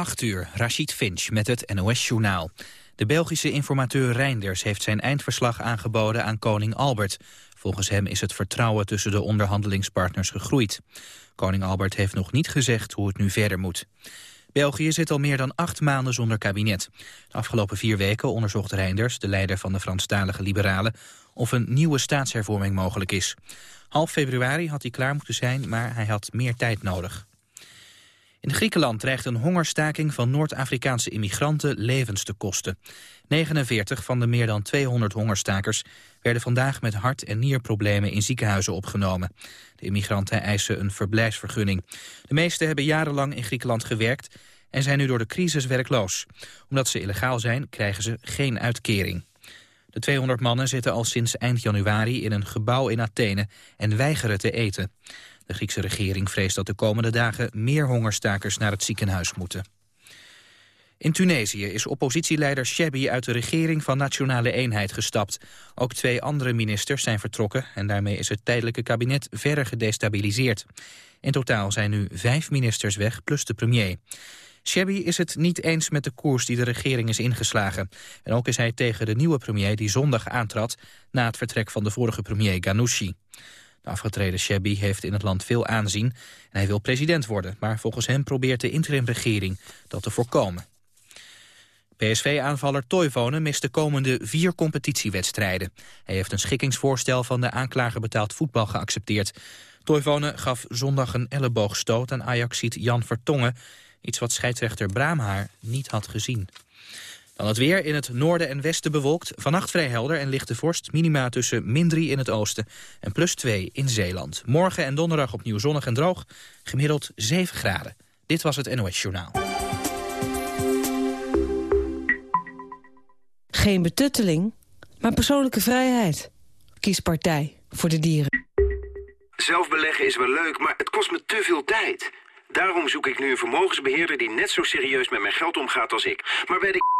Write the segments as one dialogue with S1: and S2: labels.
S1: 8 uur, Rachid Finch met het NOS-journaal. De Belgische informateur Reinders heeft zijn eindverslag aangeboden aan koning Albert. Volgens hem is het vertrouwen tussen de onderhandelingspartners gegroeid. Koning Albert heeft nog niet gezegd hoe het nu verder moet. België zit al meer dan acht maanden zonder kabinet. De afgelopen vier weken onderzocht Reinders, de leider van de Franstalige Liberalen... of een nieuwe staatshervorming mogelijk is. Half februari had hij klaar moeten zijn, maar hij had meer tijd nodig. In Griekenland dreigt een hongerstaking van Noord-Afrikaanse immigranten levens te kosten. 49 van de meer dan 200 hongerstakers werden vandaag met hart- en nierproblemen in ziekenhuizen opgenomen. De immigranten eisen een verblijfsvergunning. De meeste hebben jarenlang in Griekenland gewerkt en zijn nu door de crisis werkloos. Omdat ze illegaal zijn, krijgen ze geen uitkering. De 200 mannen zitten al sinds eind januari in een gebouw in Athene en weigeren te eten. De Griekse regering vreest dat de komende dagen meer hongerstakers naar het ziekenhuis moeten. In Tunesië is oppositieleider Chebbi uit de regering van Nationale Eenheid gestapt. Ook twee andere ministers zijn vertrokken en daarmee is het tijdelijke kabinet verder gedestabiliseerd. In totaal zijn nu vijf ministers weg, plus de premier. Chebbi is het niet eens met de koers die de regering is ingeslagen. En ook is hij tegen de nieuwe premier die zondag aantrad... na het vertrek van de vorige premier Ghanouchi. De afgetreden Chebbi heeft in het land veel aanzien en hij wil president worden. Maar volgens hem probeert de interimregering dat te voorkomen. PSV-aanvaller Toivonen mist de komende vier competitiewedstrijden. Hij heeft een schikkingsvoorstel van de aanklager betaald voetbal geaccepteerd. Toivonen gaf zondag een elleboogstoot aan Ajaxiet Jan Vertongen... iets wat scheidsrechter Braamhaar niet had gezien. Dan het weer in het noorden en westen bewolkt. Vannacht vrij helder en lichte vorst. Minima tussen min 3 in het oosten en plus 2 in Zeeland. Morgen en donderdag opnieuw zonnig en droog. Gemiddeld 7 graden. Dit was het NOS Journaal.
S2: Geen betutteling, maar persoonlijke vrijheid. Kies partij voor de dieren.
S3: Zelf beleggen is wel leuk, maar het kost me te veel tijd. Daarom zoek ik nu een vermogensbeheerder die net zo serieus met mijn geld omgaat als ik. Maar bij de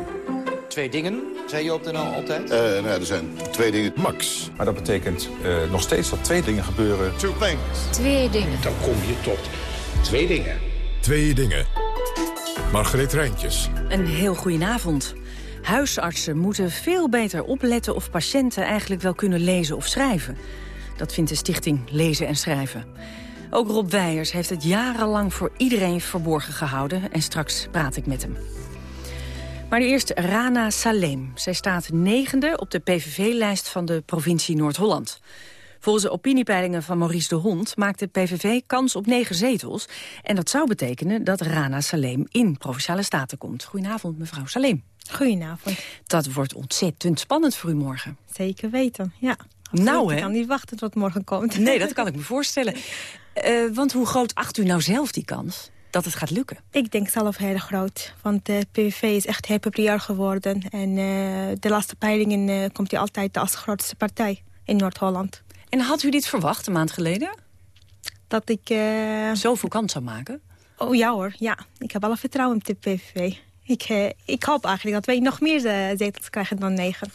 S4: Twee dingen, zei je op de NL altijd?
S5: Uh, nou, er zijn twee dingen.
S6: Max.
S7: Maar dat betekent uh, nog steeds dat twee dingen gebeuren.
S5: Two things.
S8: Twee dingen.
S9: Dan kom je tot twee dingen.
S6: Twee dingen. Margreet Rijntjes.
S2: Een heel goedenavond. Huisartsen moeten veel beter opletten of patiënten eigenlijk wel kunnen lezen of schrijven. Dat vindt de stichting Lezen en Schrijven. Ook Rob Weijers heeft het jarenlang voor iedereen verborgen gehouden... en straks praat ik met hem. Maar nu eerst Rana Salem. Zij staat negende op de PVV-lijst van de provincie Noord-Holland. Volgens de opiniepeilingen van Maurice de Hond maakt de PVV kans op negen zetels. En dat zou betekenen dat Rana Salem in Provinciale Staten komt. Goedenavond, mevrouw Salem.
S8: Goedenavond.
S2: Dat wordt ontzettend spannend voor u morgen.
S8: Zeker weten, ja.
S2: Nou, hè?
S8: Ik kan niet wachten tot morgen komt.
S2: Nee, dat kan ik me voorstellen. Uh, want hoe groot acht u nou zelf die kans? Dat het gaat lukken?
S8: Ik denk zelf heel groot. Want de PVV is echt heel populair geworden. En uh, de laatste peilingen uh, komt hij altijd als grootste partij in Noord-Holland.
S2: En had u dit verwacht een maand geleden?
S8: Dat ik...
S2: Zoveel kans zou maken?
S8: Oh ja hoor, ja. Ik heb alle vertrouwen in de PVV. Ik, ik hoop eigenlijk dat wij nog meer zetels krijgen dan negen.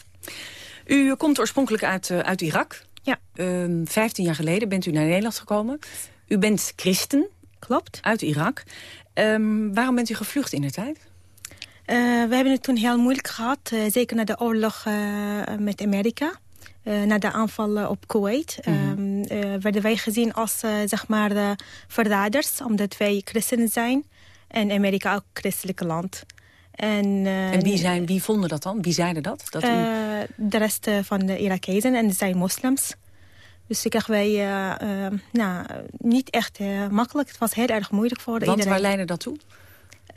S2: U komt oorspronkelijk uit, uit Irak.
S8: Ja.
S2: Ehm, vijftien jaar geleden bent u naar Nederland gekomen. U bent christen.
S8: Klopt.
S2: Uit Irak. Um, waarom bent u gevlucht in de tijd?
S8: we hebben het toen heel moeilijk gehad. zeker na de oorlog met Amerika. na de aanval op Kuwait. Mm werden wij gezien als zeg maar, verraders. Omdat wij christenen zijn. En Amerika ook christelijke land.
S2: En, en wie, zijn, wie vonden dat dan? Wie zeiden dat? dat
S8: u... de rest van de Irakezen en zijn moslims. Dus ik kreeg wij uh, nou, niet echt uh, makkelijk. Het was heel erg moeilijk voor
S2: Want
S8: iedereen.
S2: waar leidde dat toe?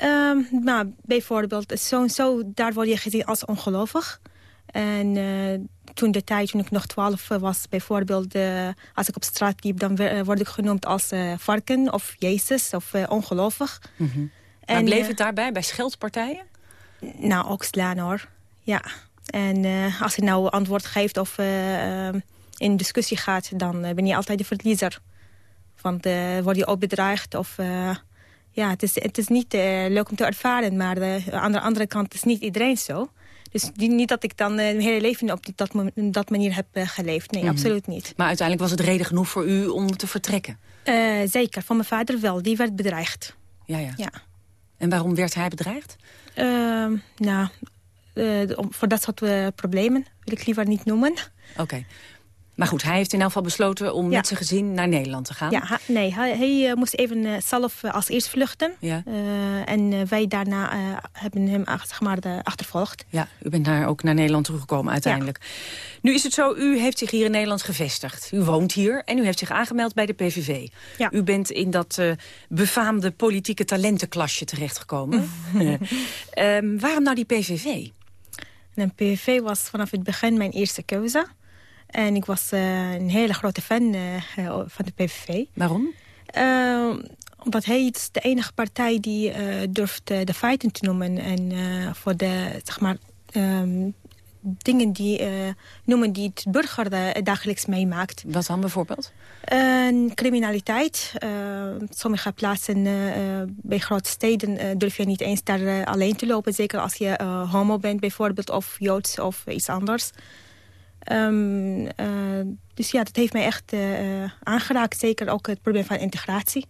S8: Uh, nou, bijvoorbeeld, zo, zo, daar word je gezien als ongelovig. En toen de tijd, toen ik nog twaalf was, bijvoorbeeld... als ik op straat liep, dan word ik genoemd als varken of Jezus of ongelovig.
S2: Mm -hmm. Maar bleef het daarbij, bij scheldpartijen?
S8: Nou, ook slaan hoor, ja. En als je nou antwoord geeft of in discussie gaat, dan ben je altijd de verliezer. Want uh, word je ook bedreigd of... Uh, ja, het is, het is niet uh, leuk om te ervaren, maar aan de andere kant is niet iedereen zo. Dus die, niet dat ik dan mijn hele leven op dat, dat manier heb geleefd. Nee, mm -hmm. absoluut niet.
S2: Maar uiteindelijk was het reden genoeg voor u om te vertrekken?
S8: zeker, van mijn vader wel. Die werd bedreigd.
S2: Ja, ja. ja. En waarom werd hij bedreigd?
S8: Ehm, nou, voor dat soort problemen wil ik liever niet noemen.
S2: Oké. Okay. Maar goed, hij heeft in elk geval besloten om ja. met zijn gezin naar Nederland te gaan.
S8: Ja, ha, nee, hij, hij uh, moest even uh, zelf uh, als eerst vluchten.
S2: Ja.
S8: en wij daarna hebben hem zeg maar, achtervolgd.
S2: Ja, u bent daar ook naar Nederland teruggekomen uiteindelijk. Ja. Nu is het zo, u heeft zich hier in Nederland gevestigd. U woont hier en u heeft zich aangemeld bij de PVV.
S8: Ja.
S2: U bent in dat befaamde politieke talentenklasje terechtgekomen. um, waarom nou die PVV?
S8: En PVV was vanaf het begin mijn eerste keuze. En ik was uh, een hele grote fan uh, van de PVV.
S2: Waarom?
S8: Omdat hij is de enige partij die durft de feiten te noemen. En voor de, zeg maar, um, dingen die noemen die het burger dagelijks meemaakt.
S2: Wat dan bijvoorbeeld?
S8: criminaliteit. sommige plaatsen bij grote steden durf je niet eens daar alleen te lopen. Zeker als je homo bent bijvoorbeeld of joods of iets anders. Um, uh, dus ja, dat heeft mij echt uh, aangeraakt. Zeker ook het probleem van integratie.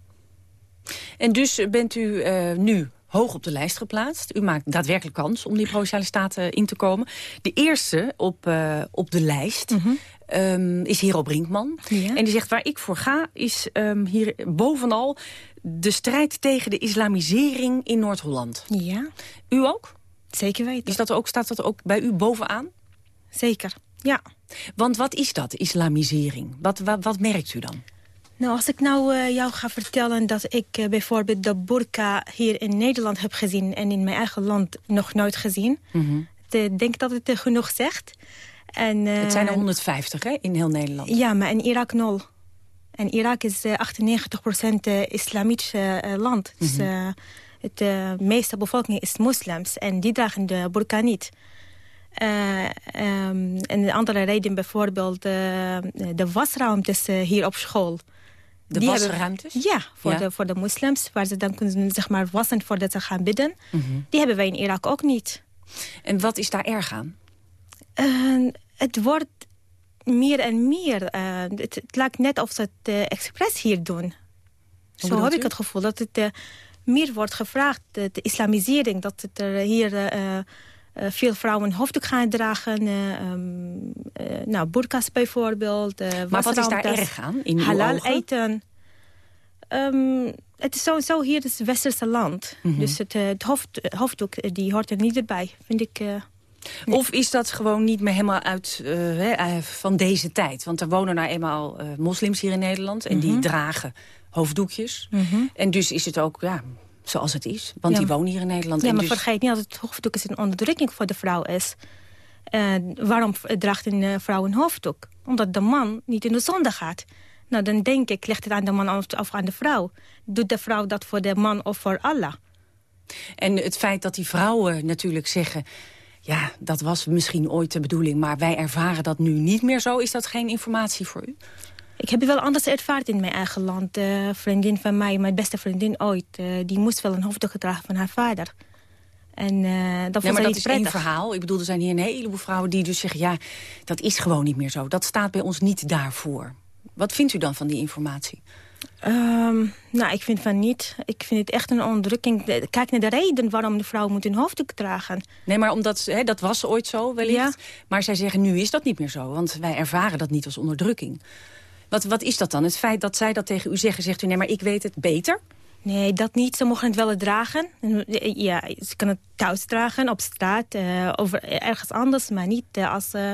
S2: En dus bent u uh, nu hoog op de lijst geplaatst. U maakt daadwerkelijk kans om die Provinciale Staten in te komen. De eerste op, op de lijst mm -hmm. um, is Hero Brinkman.
S8: Ja.
S2: En die zegt waar ik voor ga is um, hier bovenal de strijd tegen de islamisering in Noord-Holland.
S8: Ja.
S2: U ook?
S8: Zeker weten.
S2: Is dat ook, staat dat ook bij u bovenaan?
S8: Zeker. Ja.
S2: Want wat is dat, islamisering? Wat, wat, wat merkt u dan?
S8: Nou, als ik nou uh, jou ga vertellen dat ik uh, bijvoorbeeld de burka hier in Nederland heb gezien... en in mijn eigen land nog nooit gezien...
S2: Mm -hmm.
S8: Ik denk dat het genoeg zegt. En,
S2: het zijn er 150 hè, in heel Nederland.
S8: Ja, maar in Irak nul. En Irak is 98% islamitisch land. Mm -hmm. Dus de meeste bevolking is moslims en die dragen de burka niet. Uh, um, en een andere reden bijvoorbeeld uh, de wasruimtes uh, hier op school.
S2: De die wasruimtes?
S8: Hebben, ja, voor, ja. De, voor de moslims, waar ze dan kunnen zeg maar, wassen voordat ze gaan bidden.
S2: Mm -hmm.
S8: Die hebben wij in Irak ook niet.
S2: En wat is daar erg aan?
S8: het wordt meer en meer. Het, het, lijkt net of ze het expres hier doen.
S2: Hoe
S8: Zo heb u? ik het gevoel dat het meer wordt gevraagd. De, de, islamisering, dat het er hier... Uh, veel vrouwen hoofddoek gaan dragen. Um, nou, burkas bijvoorbeeld.
S2: maar wat is daar erg aan? In
S8: halal eten. Um, het is sowieso hier het westerse land.
S2: Mhm.
S8: Mm -hmm. Dus het, het, hoofd, het, hoofddoek die hoort er niet erbij, vind ik.
S2: Nee. Of is dat gewoon niet meer helemaal uit van deze tijd? Want er wonen nou eenmaal moslims hier in Nederland. En mm -hmm. die dragen hoofddoekjes.
S8: Mm -hmm.
S2: En dus is het ook... Ja, zoals het is. Want ja. die wonen hier in Nederland.
S8: Ja,
S2: en
S8: maar
S2: dus...
S8: vergeet niet dat het hoofddoek is een onderdrukking voor de vrouw is. Uh, waarom draagt een uh, vrouw een hoofddoek? Omdat de man niet in de zonde gaat. Nou, dan denk ik, ligt het aan de man of, of aan de vrouw. Doet de vrouw dat voor de man of voor Allah?
S2: En het feit dat die vrouwen natuurlijk zeggen... ja, dat was misschien ooit de bedoeling... maar wij ervaren dat nu niet meer zo. Is dat geen informatie voor u?
S8: Ik heb wel anders ervaren in mijn eigen land. Een vriendin van mij, mijn beste vriendin ooit... Uh, die moest wel een hoofddoek gedragen van haar vader. En uh, dat
S2: nee, maar dat
S8: is
S2: één verhaal. Ik bedoel, er zijn hier een heleboel vrouwen die dus zeggen... ja, dat is gewoon niet meer zo. Dat staat bij ons niet daarvoor. Wat vindt u dan van die informatie?
S8: Ehm, nou, ik vind van niet. Ik vind het echt een onderdrukking. Kijk naar de reden waarom de vrouw moet een hoofddoek dragen.
S2: Nee, maar omdat, hè, dat was ooit zo wellicht. Maar zij zeggen, nu is dat niet meer zo. Want wij ervaren dat niet als onderdrukking. Wat, wat is dat dan? Het feit dat zij dat tegen u zeggen, zegt u... nee, maar ik weet het beter?
S8: Nee, dat niet. Ze mogen het wel dragen. Ja, ze kunnen het thuis dragen, op straat, uh, over, ergens anders. Maar niet uh, als uh,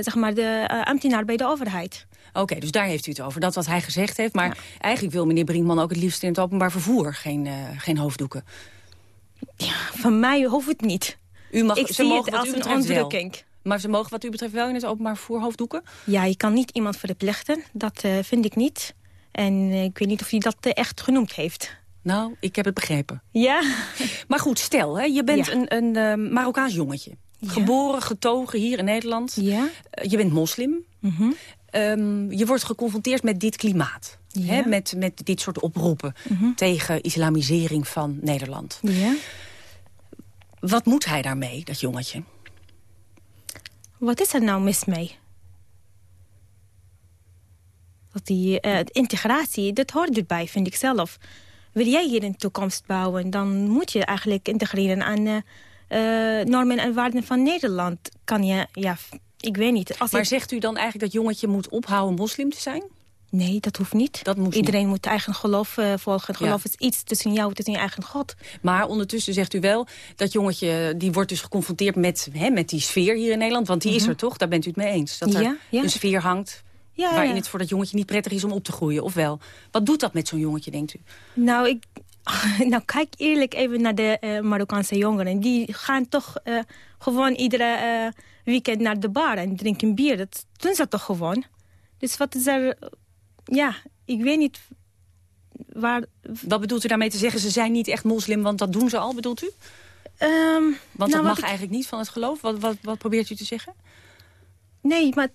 S8: zeg maar de ambtenaar bij de overheid.
S2: Oké, dus daar heeft u het over. Dat wat hij gezegd heeft. Maar eigenlijk wil meneer Brinkman ook het liefst in het openbaar vervoer geen, geen hoofddoeken.
S8: Ja, van mij hoeft het niet.
S2: U mag,
S8: ik
S2: ze
S8: zie
S2: mogen
S8: het als een onderdrukking.
S2: Maar ze mogen wat u betreft wel in het openbaar vervoer hoofddoeken?
S8: Ja, je kan niet iemand verplichten. Dat vind ik niet. En ik weet niet of hij dat echt genoemd heeft.
S2: Nou, ik heb het begrepen.
S8: Ja.
S2: Maar goed, stel, hè, je bent een, een uh, Marokkaans jongetje. Geboren, getogen hier in Nederland.
S8: Ja.
S2: Je bent moslim.
S8: Mm
S2: um, je wordt geconfronteerd met dit klimaat. Hè, met, met dit soort oproepen
S8: Mm -hmm.
S2: tegen islamisering van Nederland.
S8: Ja.
S2: Wat moet hij daarmee, dat jongetje?
S8: Wat is er nou mis mee? Dat die uh, integratie, dat hoort erbij, vind ik zelf. Wil jij hier een toekomst bouwen, dan moet je eigenlijk integreren aan uh, uh, normen en waarden van Nederland. Kan je, ja, ik weet niet.
S2: Als maar ik... zegt u dan eigenlijk dat jongetje moet ophouden moslim te zijn?
S8: Nee, dat hoeft niet.
S2: Dat
S8: Iedereen
S2: niet.
S8: moet eigen geloof uh, volgen. Geloof ja. is iets tussen jou en je eigen God.
S2: Maar ondertussen zegt u wel, dat jongetje die wordt dus geconfronteerd met, hè, met die sfeer hier in Nederland. Want die mm -hmm. is er toch, daar bent u het mee eens. Dat er
S8: ja, ja.
S2: een sfeer hangt
S8: ja,
S2: waarin het voor dat jongetje niet prettig is om op te groeien, of wel? Wat doet dat met zo'n jongetje, denkt u?
S8: Nou, ik, nou, kijk eerlijk even naar de uh, Marokkaanse jongeren. Die gaan toch uh, gewoon iedere weekend naar de bar en drinken bier. Dat doen ze toch gewoon? Dus wat is er... Ja, ik weet niet waar...
S2: Wat bedoelt u daarmee te zeggen? Ze zijn niet echt moslim, want dat doen ze al, bedoelt u?
S8: Um,
S2: want dat
S8: nou,
S2: mag
S8: ik...
S2: eigenlijk niet van het geloof. Wat, wat, wat probeert u te zeggen?
S8: Nee, maar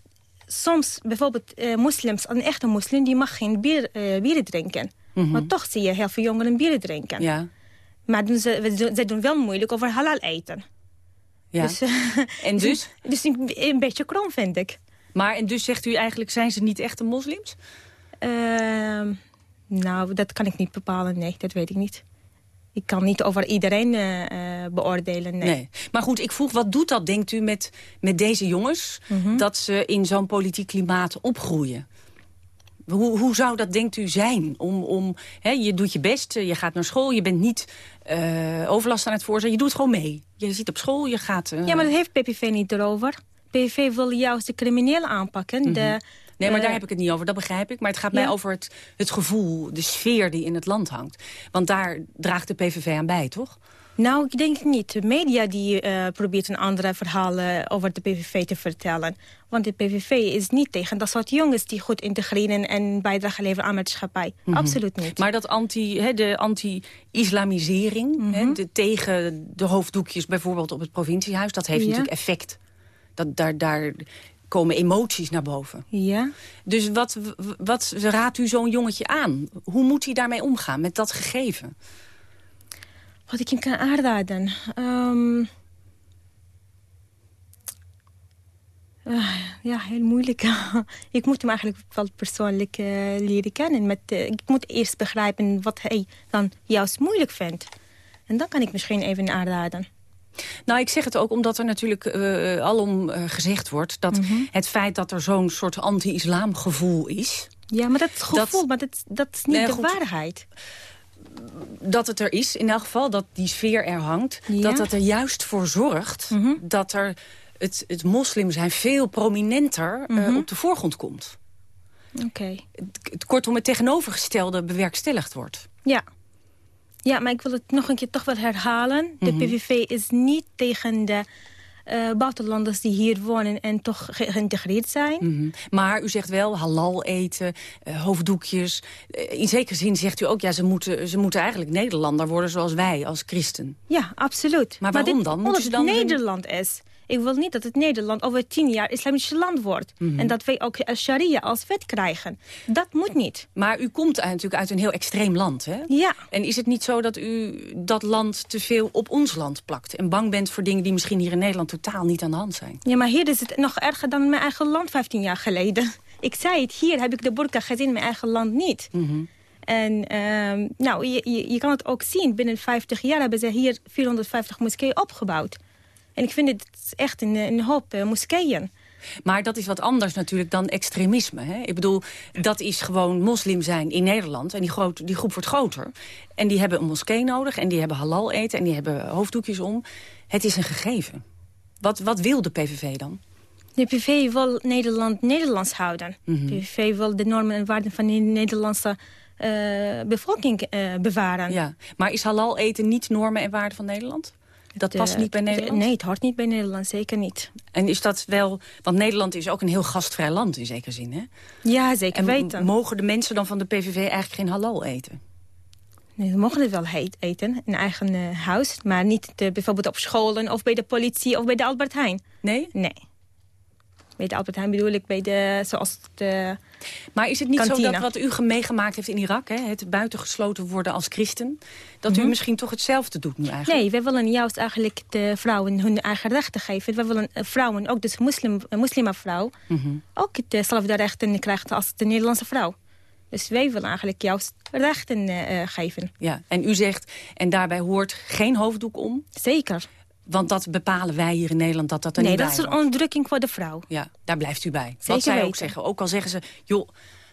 S8: soms bijvoorbeeld uh, moslims, een echte moslim, die mag geen bier, uh, bieren drinken.
S2: Mm -hmm.
S8: Maar toch zie je heel veel jongeren bieren drinken.
S2: Ja.
S8: Maar doen ze, ze doen wel moeilijk over halal eten.
S2: Ja.
S8: Dus, uh,
S2: en dus?
S8: Dus een, een beetje krom, vind ik.
S2: Maar en dus zegt u eigenlijk, zijn ze niet echte moslims?
S8: Uh, nou, dat kan ik niet bepalen. Nee, dat weet ik niet. Ik kan niet over iedereen uh, beoordelen. Nee.
S2: nee. Maar goed, ik vroeg, wat doet dat, denkt u, met, met deze jongens...
S8: Mm -hmm.
S2: dat ze in zo'n politiek klimaat opgroeien? Hoe, hoe zou dat, denkt u, zijn? Om, om, hè, je doet je best, je gaat naar school, je bent niet uh, overlast aan het voorzien. Je doet gewoon mee. Je zit op school, je gaat... Uh...
S8: Ja, maar dat heeft PPV niet erover. PPV wil juist de criminelen aanpakken. Mm -hmm. de,
S2: Nee, maar daar heb ik het niet over, dat begrijp ik. Maar het gaat mij over het, het gevoel, de sfeer die in het land hangt. Want daar draagt de PVV aan bij, toch?
S8: Nou, ik denk niet. De media die uh, probeert een andere verhaal over de PVV te vertellen. Want de PVV is niet tegen dat soort jongens die goed integreren en bijdrage leveren aan maatschappij. Mm -hmm. Absoluut niet.
S2: Maar dat anti, de anti-islamisering
S8: Mhm.
S2: mm -hmm. de, tegen de hoofddoekjes bijvoorbeeld op het provinciehuis, dat heeft
S8: Ja.
S2: natuurlijk effect. Dat, daar, daar komen emoties naar boven.
S8: Ja.
S2: Dus wat, wat raadt u zo'n jongetje aan? Hoe moet hij daarmee omgaan, met dat gegeven?
S8: Wat ik hem kan aanraden? Um... Uh, ja, heel moeilijk. ik moet hem eigenlijk wel persoonlijk uh, leren kennen. Met, uh, ik moet eerst begrijpen wat hij dan juist moeilijk vindt. En dan kan ik misschien even aanraden.
S2: Nou, ik zeg het ook omdat er natuurlijk uh, alom uh, gezegd wordt... dat
S8: Mm -hmm.
S2: het feit dat er zo'n soort anti-islam gevoel is...
S8: Ja, maar dat gevoel, dat, maar dat, dat is niet
S2: nee,
S8: de
S2: goed.
S8: waarheid.
S2: Dat het er is, in elk geval, dat die sfeer er hangt...
S8: Ja?
S2: dat dat er juist voor zorgt
S8: mm -hmm.
S2: dat er het, het moslim zijn veel prominenter
S8: mm -hmm.
S2: uh, op de voorgrond komt.
S8: Oké. Okay.
S2: Kortom, het tegenovergestelde bewerkstelligd wordt.
S8: Ja. Ja, maar ik wil het nog een keer toch wel herhalen. De
S2: Mhm.
S8: mm -hmm. PVV is niet tegen de uh, buitenlanders die hier wonen en toch ge geïntegreerd zijn.
S2: Mm -hmm. Maar u zegt wel halal eten, uh, hoofddoekjes. Uh, in zekere zin zegt u ook, ja, ze moeten, ze moeten eigenlijk Nederlander worden zoals wij, als christen.
S8: Ja, absoluut.
S2: Maar waarom
S8: maar dit,
S2: dan?
S8: Omdat
S2: het dan
S8: Nederland is. Ik wil niet dat het Nederland over tien jaar islamisch land wordt.
S2: Mhm.
S8: Mm -hmm. En dat wij ook sharia als wet krijgen. Dat moet niet.
S2: Maar u komt natuurlijk uit een heel extreem land, hè?
S8: Ja.
S2: En is het niet zo dat u dat land te veel op ons land plakt? En bang bent voor dingen die misschien hier in Nederland totaal niet aan de hand zijn?
S8: Ja, maar hier is het nog erger dan mijn eigen land 15 jaar geleden. Ik zei het, hier heb ik de burka gezien, in mijn eigen land niet.
S2: Mhm.
S8: En ehm, nou, je, je, je kan het ook zien. Binnen 50 jaar hebben ze hier 450 moskeeën opgebouwd. En ik vind het echt een, een hoop uh, moskeeën.
S2: Maar dat is wat anders natuurlijk dan extremisme. Hè? Ik bedoel, dat is gewoon moslim zijn in Nederland. En die, groot, die groep wordt groter. En die hebben een moskee nodig. En die hebben halal eten. En die hebben hoofddoekjes om. Het is een gegeven. Wat, wat wil de PVV dan?
S8: De PVV wil Nederland Nederlands houden.
S2: Mhm.
S8: De PVV wil de normen en waarden van de Nederlandse uh, bevolking uh, bewaren.
S2: Ja. Maar is halal eten niet normen en waarden van Nederland? Dat
S8: De-
S2: past niet bij
S8: de-
S2: Nederland?
S8: nee, het hoort niet bij Nederland, zeker niet.
S2: En is dat wel... Want Nederland is ook een heel gastvrij land in zekere zin, hè?
S8: Ja, zeker
S2: En
S8: weten.
S2: mogen de mensen dan van de PVV eigenlijk geen halal eten?
S8: Nee, we mogen het wel heet eten in eigen eh, huis. Maar niet bijvoorbeeld op scholen of bij de politie of bij de Albert Heijn.
S2: Nee?
S8: Nee. Bij de Albert Heijn bedoel ik bij de... Zoals de
S2: Maar is het niet
S8: Kantine.
S2: zo dat wat u ge- meegemaakt heeft in Irak... Hè, het buitengesloten worden als christen... dat u
S8: Mhm.
S2: misschien toch hetzelfde doet nu eigenlijk?
S8: Nee, wij willen juist eigenlijk de vrouwen hun eigen rechten geven. We willen eh, vrouwen, ook dus moslim, een moslimvrouw...
S2: Mhm.
S8: ook dezelfde rechten krijgen als de Nederlandse vrouw. Dus wij willen eigenlijk juist rechten eh, eh, geven.
S2: Ja, en u zegt, en daarbij hoort geen hoofddoek om?
S8: Zeker.
S2: Want dat bepalen wij hier in Nederland dat dat er
S8: nee,
S2: niet
S8: dat
S2: bij
S8: is een onderdrukking voor de vrouw.
S2: Ja, daar blijft u bij.
S8: Zeker
S2: Wat zij ook zeggen. Ook al zeggen ze, joh,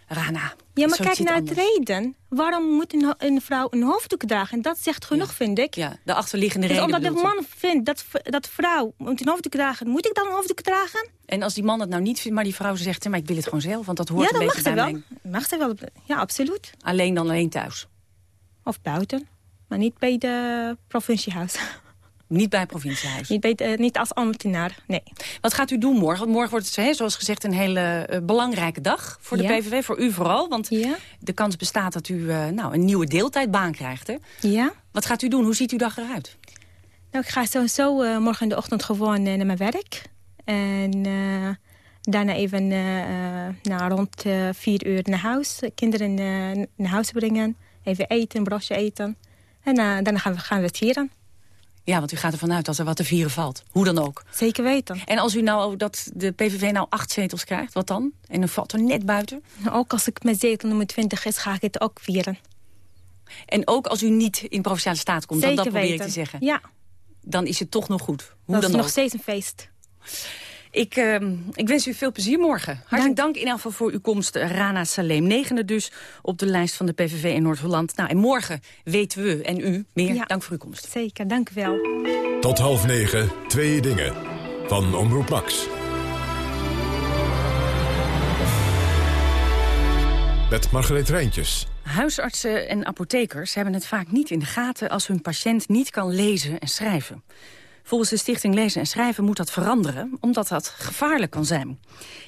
S2: Rana,
S8: Ja, maar kijk naar
S2: het anders.
S8: reden. Waarom moet een, vrouw een hoofddoek dragen? En dat zegt genoeg, vind ik.
S2: Ja, de achterliggende
S8: Dus
S2: reden
S8: omdat de man vindt dat, dat vrouw moet een hoofddoek dragen... moet ik dan een hoofddoek dragen?
S2: En als die man het nou niet vindt, maar die vrouw zegt... maar ik wil het gewoon zelf, want dat hoort
S8: ja,
S2: een
S8: dan
S2: beetje bij
S8: wel.
S2: mijn...
S8: Mag ze wel. Ja, absoluut.
S2: Alleen dan alleen thuis.
S8: Of buiten. Maar niet bij de provinciehuis.
S2: Niet bij het provinciehuis.
S8: niet, bij de- niet als ambtenaar, nee.
S2: Wat gaat u doen morgen? Want morgen wordt het, zoals gezegd, een hele eh, belangrijke dag voor de
S8: Ja.
S2: PVV. Voor u vooral, want de kans bestaat dat u eh, nou, een nieuwe deeltijdbaan krijgt. Hè?
S8: Ja.
S2: Wat gaat u doen? Hoe ziet uw dag eruit?
S8: Nou, ik ga sowieso eh, morgen in de ochtend gewoon eh, naar mijn werk. En eh, daarna even eh, eh, nou, rond eh, vier uur naar huis. Kinderen eh, naar huis brengen. Even eten, een broodje eten. En eh, daarna gaan we, gaan we het vieren.
S2: Ja, want u gaat ervan uit dat er wat te vieren valt. Hoe dan ook.
S8: Zeker weten.
S2: En als u nou dat de PVV nou acht zetels krijgt, wat dan? En dan valt er net buiten.
S8: Ook als ik mijn zetel nummer 20 is, ga ik het ook vieren.
S2: En ook als u niet in Provinciale Staat komt,
S8: Zeker
S2: dat probeer ik te zeggen.
S8: Ja,
S2: Dan is het toch nog goed. Hoe
S8: dat
S2: dan
S8: is nog
S2: ook.
S8: steeds een feest.
S2: Ik, ehm, ik wens u veel plezier morgen. Hartelijk dank, in ieder geval voor uw komst, Rana Salem. Negende dus op de lijst van de PVV in Noord-Holland. Nou, en morgen weten we en u meer.
S8: Ja.
S2: Dank voor uw komst.
S8: Zeker, dank u wel.
S6: Tot half negen, twee dingen. Van Omroep Max. Met Margreet Rijntjes.
S2: Huisartsen en apothekers hebben het vaak niet in de gaten... als hun patiënt niet kan lezen en schrijven. Volgens de Stichting Lezen en Schrijven moet dat veranderen... omdat dat gevaarlijk kan zijn.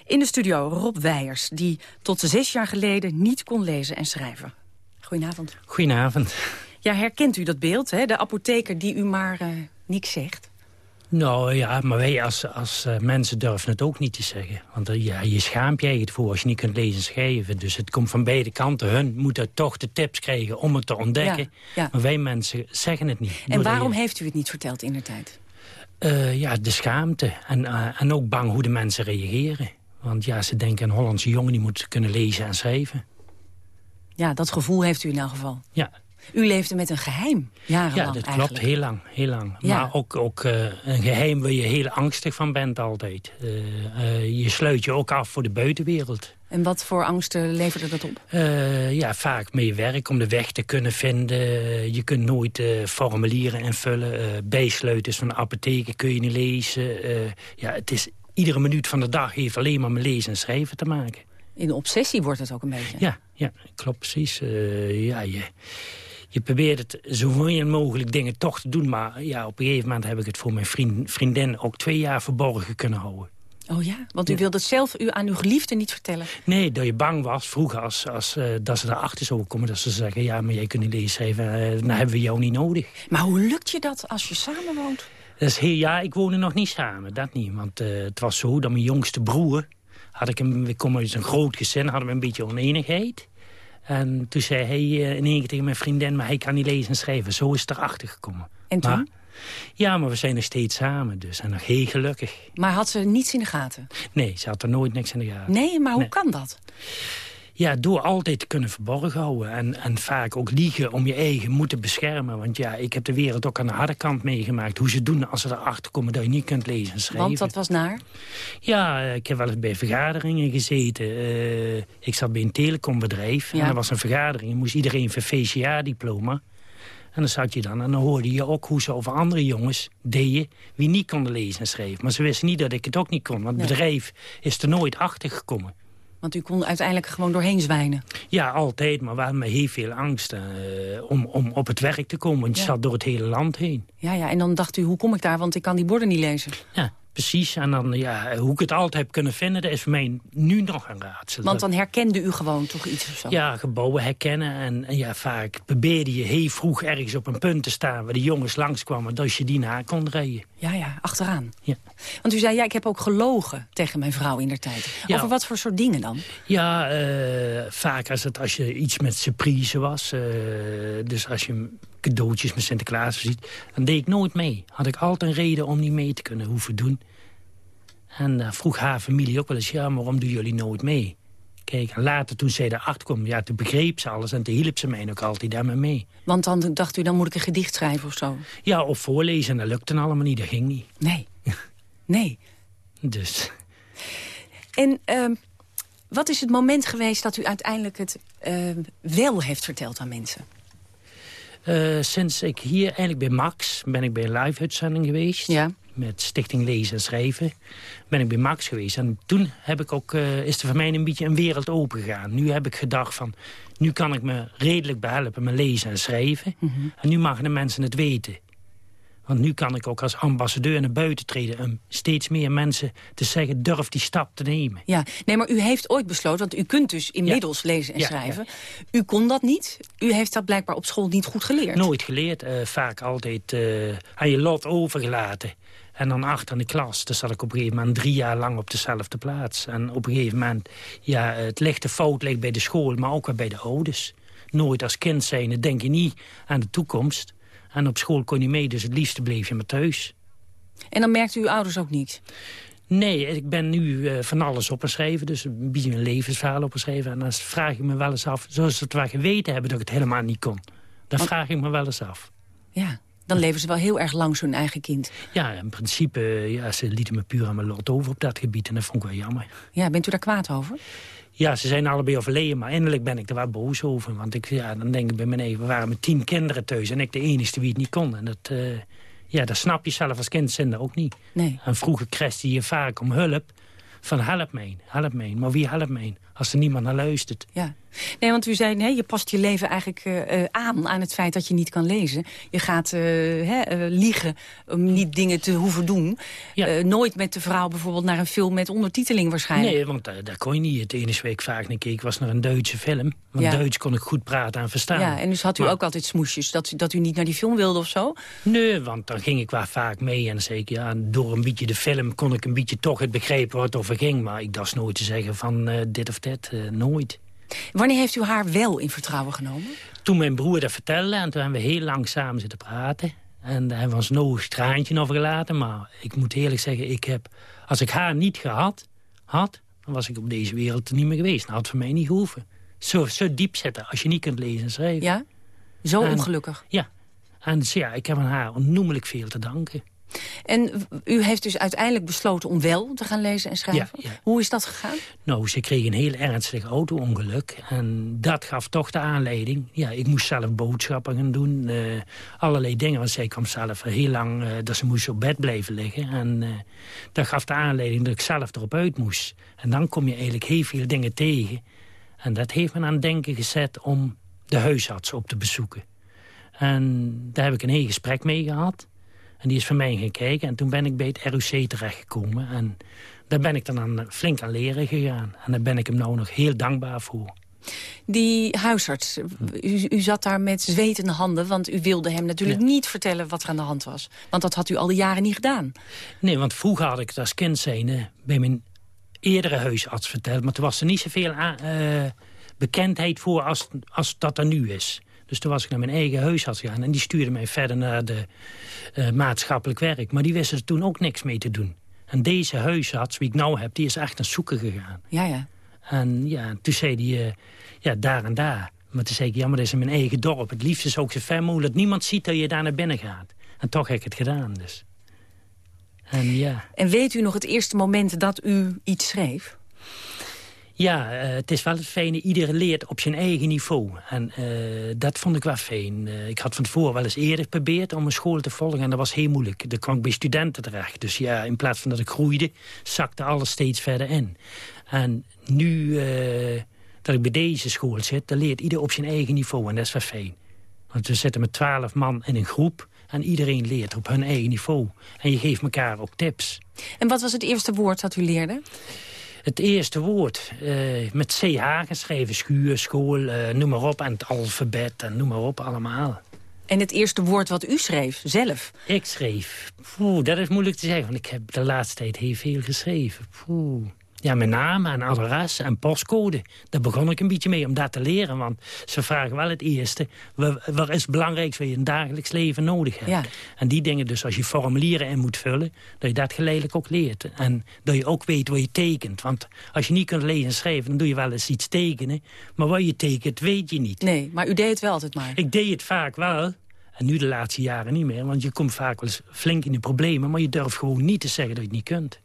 S2: In de studio Rob Weijers, die tot zes jaar geleden niet kon lezen en schrijven. Goedenavond.
S10: Goedenavond.
S2: Ja, herkent u dat beeld, hè? de apotheker die u maar eh, niks zegt?
S10: Nou ja, maar wij als, als eh, mensen durven het ook niet te zeggen. Want eh, ja, je schaamt je eigen voor als je niet kunt lezen en schrijven. Dus het komt van beide kanten. Hun moeten toch de tips krijgen om het te ontdekken.
S2: Ja, ja.
S10: Maar wij mensen zeggen het niet.
S2: En waarom heeft u het niet verteld in de tijd?
S10: Eh, ja, de schaamte. En, eh, en ook bang hoe de mensen reageren. Want ja, ze denken een Hollandse jongen die moet kunnen lezen en schrijven.
S2: Ja, dat gevoel heeft u in elk geval.
S10: Ja,
S2: U leefde met een geheim, jarenlang
S10: ja dat klopt.
S2: eigenlijk.
S10: Heel lang, heel lang.
S2: Ja.
S10: Maar ook, ook eh, een geheim waar je heel angstig van bent altijd. Eh, eh, je sluit je ook af voor de buitenwereld.
S2: En wat voor angsten leverde dat op?
S10: Ja, vaak met je werk om de weg te kunnen vinden. Je kunt nooit formulieren invullen. Bijsleutels van de apotheken kun je niet lezen. Ja, het is, iedere minuut van de dag heeft alleen maar met lezen en schrijven te maken.
S2: In de obsessie wordt het ook een beetje.
S10: Ja, ja klopt precies. Ja, je, je probeert het zoveel mogelijk dingen toch te doen. Maar ja, op een gegeven moment heb ik het voor mijn vriend, vriendin ook twee jaar verborgen kunnen houden.
S2: Oh ja, want u wilde het zelf u aan uw geliefde niet vertellen.
S10: Nee, dat je bang was vroeger als, als, eh, dat ze erachter zouden komen. Dat ze zeggen, ja, maar jij kunt niet lezen schrijven. eh, dan hebben we jou niet nodig.
S2: Maar hoe lukt je dat als je samen woont?
S10: Dat is heel, ja, ik woonde nog niet samen, dat niet. Want eh, het was zo dat mijn jongste broer... Had ik een, we komen uit een groot gezin, hadden we een beetje oneenigheid. En toen zei hij eh, in één keer tegen mijn vriendin... maar hij kan niet lezen en schrijven. Zo is het erachter gekomen.
S2: En toen?
S10: Maar, Ja, maar we zijn nog steeds samen, dus. En nog heel gelukkig.
S2: Maar had ze niets in de gaten?
S10: Nee, ze had er nooit niks in de gaten.
S2: Nee, maar hoe kan dat?
S10: Ja, door altijd te kunnen verborgen houden. En, en vaak ook liegen om je eigen moeten beschermen. Want ja, ik heb de wereld ook aan de harde kant meegemaakt. Hoe ze doen als ze erachter komen dat je niet kunt lezen en schrijven.
S2: Want dat was naar?
S10: Ja, ik heb wel eens bij vergaderingen gezeten. Uh, ik zat bij een telecombedrijf. Ja. En er was een vergadering. Je moest iedereen voor VCA-diploma. En dan zat je dan en dan hoorde je ook hoe ze over andere jongens deden... wie niet konden lezen en schrijven. Maar ze wisten niet dat ik het ook niet kon. Want het bedrijf is er nooit achter gekomen.
S2: Want u kon uiteindelijk gewoon doorheen zwijnen.
S10: Ja, altijd. Maar we hadden me heel veel angst uh, om, om op het werk te komen. Want je zat door het hele land heen.
S2: Ja, ja, en dan dacht u, hoe kom ik daar? Want ik kan die borden niet lezen.
S10: Ja, Precies, en dan, ja, hoe ik het altijd heb kunnen vinden, dat is voor mij nu nog een raadsel.
S2: Want dan herkende u gewoon toch iets of zo?
S10: Ja, gebouwen herkennen. En, en ja, vaak probeerde je heel vroeg ergens op een punt te staan... waar de jongens langskwamen, dat je die na kon rijden.
S2: Ja, ja, achteraan.
S10: Ja.
S2: Want u zei, ja, ik heb ook gelogen tegen mijn vrouw in der tijd. Ja. Over wat voor soort dingen dan?
S10: Ja, uh, vaak als, het, als je iets met surprise was. Uh, dus als je cadeautjes met Sinterklaas ziet, dan deed ik nooit mee. Had ik altijd een reden om niet mee te kunnen hoeven doen. En uh, vroeg haar familie ook wel eens, ja, waarom doen jullie nooit mee? Kijk, en later toen zij erachter kwam, ja, toen begreep ze alles... en toen hielp ze mij ook altijd daarmee mee.
S2: Want dan dacht u, dan moet ik een gedicht schrijven of zo?
S10: Ja, of voorlezen, en dat lukte allemaal niet, dat ging niet.
S2: Nee, nee.
S10: Dus...
S2: En uh, wat is het moment geweest dat u uiteindelijk het uh, wel heeft verteld aan mensen?
S10: Uh, sinds ik hier eigenlijk bij Max ben ik bij een live-uitzending geweest.
S2: Ja.
S10: Met Stichting Lezen en Schrijven. Ben ik bij Max geweest. En toen heb ik ook, uh, is er voor mij een beetje een wereld open gegaan. Nu heb ik gedacht van, nu kan ik me redelijk behelpen met lezen en schrijven. Mm -hmm. En nu mogen de mensen het weten. Want nu kan ik ook als ambassadeur naar buiten treden... om steeds meer mensen te zeggen, durf die stap te nemen.
S2: Ja, nee, maar u heeft ooit besloten, want u kunt dus inmiddels ja. lezen en ja, schrijven. Ja. U kon dat niet. U heeft dat blijkbaar op school niet goed geleerd.
S10: Nooit geleerd. Uh, vaak altijd uh, aan je lot overgelaten. En dan achter in de klas, daar zat ik op een gegeven moment drie jaar lang op dezelfde plaats. En op een gegeven moment, ja, het ligt de fout ligt bij de school, maar ook weer bij de ouders. Nooit als kind zijn, denk je niet aan de toekomst. En op school kon je mee, dus het liefste bleef je maar thuis.
S2: En dan merkte uw ouders ook niet?
S10: Nee, ik ben nu uh, van alles opgeschreven. Dus een beetje een levensverhaal opgeschreven. En dan vraag ik me wel eens af, zoals ze het wel geweten hebben dat ik het helemaal niet kon. Dan Want... vraag ik me wel eens af.
S2: Ja, dan leven ze wel heel erg lang zo'n eigen kind.
S10: Ja, in principe, ja, ze lieten me puur aan mijn lot over op dat gebied. En dat vond ik wel jammer.
S2: Ja, bent u daar kwaad over?
S10: Ja, ze zijn allebei overleden, maar eindelijk ben ik er wel boos over. Want ik, ja, dan denk ik bij mijn we waren met tien kinderen thuis... en ik de enige wie het niet kon. En dat, uh, ja, dat snap je zelf als kind ook niet.
S2: Nee.
S10: En vroeger kreeg je vaak om hulp van help mij, help mij. Maar wie helpt mij als er niemand naar luistert?
S2: Ja. Nee, want u zei, nee, je past je leven eigenlijk uh, aan aan het feit dat je niet kan lezen. Je gaat uh, hè, liegen om niet dingen te hoeven doen. Ja. nooit met de vrouw bijvoorbeeld naar een film met ondertiteling waarschijnlijk.
S10: Nee, want daar kon je niet. Het enige week vaak een keek was naar een Duitse film. Want ja. Duits kon ik goed praten en verstaan.
S2: Ja, en dus had u maar, ook altijd smoesjes dat, dat u niet naar die film wilde of zo?
S10: Nee, want dan ging ik wel vaak mee. En ik, ja, door een beetje de film kon ik een beetje toch het begrepen wat over ging. Maar ik dacht nooit te zeggen van dit of dat. nooit.
S2: Wanneer heeft u haar wel in vertrouwen genomen?
S10: Toen mijn broer dat vertelde en toen hebben we heel lang samen zitten praten. En daar hebben we ons nog traantje over gelaten. Maar ik moet eerlijk zeggen, ik heb, als ik haar niet gehad had... dan was ik op deze wereld niet meer geweest. Dat had voor mij niet gehoeven. Zo, zo diep zetten als je niet kunt lezen en schrijven.
S2: Ja? Zo en, ongelukkig?
S10: Ja. En dus ja, ik heb aan haar onnoemelijk veel te danken.
S2: En u heeft dus uiteindelijk besloten om wel te gaan lezen en schrijven.
S10: Ja, ja.
S2: Hoe is dat gegaan?
S10: Nou, ze kreeg een heel ernstig auto-ongeluk. En dat gaf toch de aanleiding. Ja, ik moest zelf boodschappen gaan doen. Uh, allerlei dingen. Want zij kwam zelf heel lang uh, dat ze moest op bed blijven liggen. En uh, dat gaf de aanleiding dat ik zelf erop uit moest. En dan kom je eigenlijk heel veel dingen tegen. En dat heeft me aan het denken gezet om de huisarts op te bezoeken. En daar heb ik een heel gesprek mee gehad. En die is van mij gaan kijken. En toen ben ik bij het RUC terechtgekomen. En daar ben ik dan aan, flink aan leren gegaan. En daar ben ik hem nou nog heel dankbaar voor.
S2: Die huisarts, u, u, zat daar met zwetende handen... want u wilde hem natuurlijk ja. niet vertellen wat er aan de hand was. Want dat had u al die jaren niet gedaan.
S10: Nee, want vroeger had ik het als kind zijnde... bij mijn eerdere huisarts verteld. Maar toen was er niet zoveel aan, uh, bekendheid voor als, als dat er nu is. Dus toen was ik naar mijn eigen huisarts gegaan. En die stuurde mij verder naar de uh, maatschappelijk werk. Maar die wisten er toen ook niks mee te doen. En deze huisarts, wie ik nou heb, die is echt aan zoeken gegaan.
S2: Ja, ja.
S10: En ja, toen zei hij, uh, ja, daar en daar. Maar toen zei ik, ja, maar dat is in mijn eigen dorp. Het liefst is ook zo ver mogelijk dat niemand ziet dat je daar naar binnen gaat. En toch heb ik het gedaan, dus. En ja.
S2: En weet u nog het eerste moment dat u iets schreef?
S10: Ja, uh, het is wel het fijne. Iedereen leert op zijn eigen niveau. En uh, dat vond ik wel fijn. Uh, ik had van tevoren wel eens eerder geprobeerd om een school te volgen. En dat was heel moeilijk. Dan kwam ik bij studenten terecht. Dus ja, in plaats van dat ik groeide, zakte alles steeds verder in. En nu dat ik bij deze school zit, dan leert ieder op zijn eigen niveau. En dat is wel fijn. Want we zitten met twaalf man in een groep. En iedereen leert op hun eigen niveau. En je geeft elkaar ook tips.
S2: En wat was het eerste woord dat u leerde?
S10: Het eerste woord, uh, met CH geschreven, schuur, school, uh, noem maar op. En het alfabet en noem maar op, allemaal.
S2: En het eerste woord wat u schreef, zelf?
S10: Ik schreef. Poeh, dat is moeilijk te zeggen, want ik heb de laatste tijd heel veel geschreven. Poeh. Ja, mijn naam en adres en postcode. Daar begon ik een beetje mee om dat te leren. Want ze vragen wel het eerste. Wat is het belangrijkste wat je in het dagelijks leven nodig hebt?
S2: Ja.
S10: En die dingen dus als je formulieren in moet vullen... dat je dat geleidelijk ook leert. En dat je ook weet wat je tekent. Want als je niet kunt lezen en schrijven... dan doe je wel eens iets tekenen. Maar wat je tekent, weet je niet.
S2: Nee, maar u deed het wel altijd maar.
S10: Ik deed het vaak wel. En nu de laatste jaren niet meer. Want je komt vaak wel eens flink in de problemen. Maar je durft gewoon niet te zeggen dat je het niet kunt.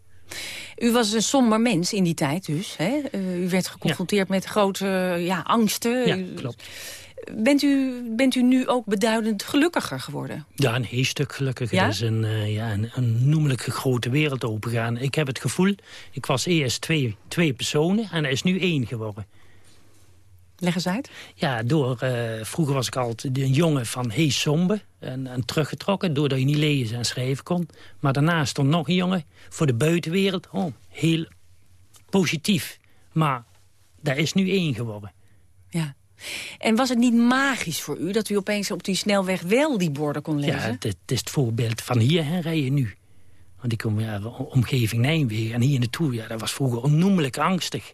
S2: U was een somber mens in die tijd dus. Hè? Uh, u werd geconfronteerd met grote ja, angsten.
S10: Ja, klopt.
S2: Bent u, bent u nu ook beduidend gelukkiger geworden?
S10: Ja, een heel stuk gelukkiger.
S2: Ja?
S10: Het is een, uh, ja, een, een noemelijke grote wereld opengaan. Ik heb het gevoel, ik was eerst twee, twee personen en er is nu één geworden.
S2: Leg eens uit.
S10: Ja, door, uh, vroeger was ik altijd een jongen van heel somber en, en, teruggetrokken... doordat je niet lezen en schrijven kon. Maar daarna stond nog een jongen voor de buitenwereld. Oh, heel positief. Maar daar is nu één geworden.
S2: Ja. En was het niet magisch voor u dat u opeens op die snelweg wel die borden kon lezen?
S10: Ja, het, is het voorbeeld van hierheen rijden nu. Want ik kom ja, omgeving Nijmegen en hier naartoe, ja, dat was vroeger onnoemelijk angstig.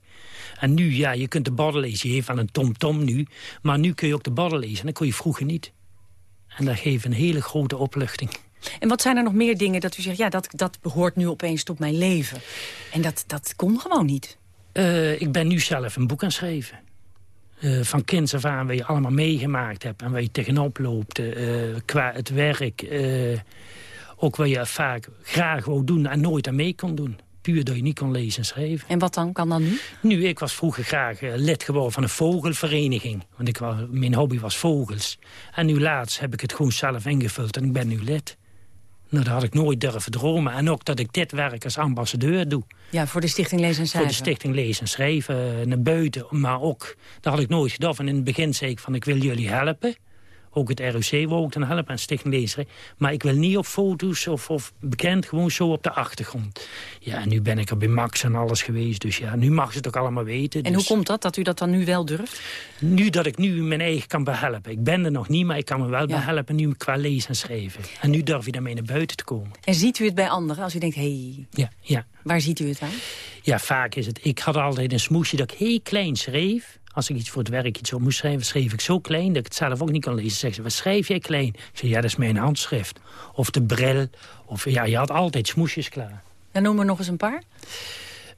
S10: En nu, ja, je kunt de borden lezen. Je heeft van een tom-tom nu. Maar nu kun je ook de borden lezen. En dat kon je vroeger niet. En dat geeft een hele grote opluchting.
S2: En wat zijn er nog meer dingen dat u zegt... ja, dat, dat behoort nu opeens tot mijn leven. En dat, dat kon gewoon niet.
S10: Uh, ik ben nu zelf een boek aan het schrijven. Uh, van kinds af aan wat je allemaal meegemaakt hebt... en waar je tegenop loopt uh, qua het werk. Ook wat je vaak graag wou doen en nooit aan mee kon doen puur dat je niet kon lezen en schrijven.
S2: En wat dan kan dan nu?
S10: Nu, ik was vroeger graag uh, lid geworden van een vogelvereniging. Want ik, was, mijn hobby was vogels. En nu laatst heb ik het gewoon zelf ingevuld en ik ben nu lid. Nou, dat had ik nooit durven dromen. En ook dat ik dit werk als ambassadeur doe.
S2: Ja, voor de Stichting Lezen en Schrijven.
S10: Voor de Stichting Lezen en Schrijven, naar buiten. Maar ook, dat had ik nooit gedaan. En in het begin zei ik van, ik wil jullie helpen. Ook het ROC wou ik dan helpen en Stichting Lezer. Maar ik wil niet op foto's of, of bekend, gewoon zo op de achtergrond. Ja, en nu ben ik er bij Max en alles geweest. Dus ja, nu mag ze het ook allemaal weten.
S2: En
S10: dus...
S2: hoe komt dat, dat u dat dan nu wel durft?
S10: Nu dat ik nu mijn eigen kan behelpen. Ik ben er nog niet, maar ik kan me wel ja. behelpen nu qua lezen en schrijven. En nu durf je daarmee naar buiten te komen.
S2: En ziet u het bij anderen als u denkt, hé... Hey,
S10: ja, ja.
S2: Waar ziet u het aan?
S10: Ja, vaak is het... Ik had altijd een smoesje dat ik heel klein schreef. Als ik iets voor het werk iets op moest schrijven, schreef ik zo klein dat ik het zelf ook niet kon lezen. Zeg ze, wat schrijf jij klein? Ik zei, ja, dat is mijn handschrift. Of de bril. Of ja, je had altijd smoesjes klaar.
S2: En noem er nog eens een paar.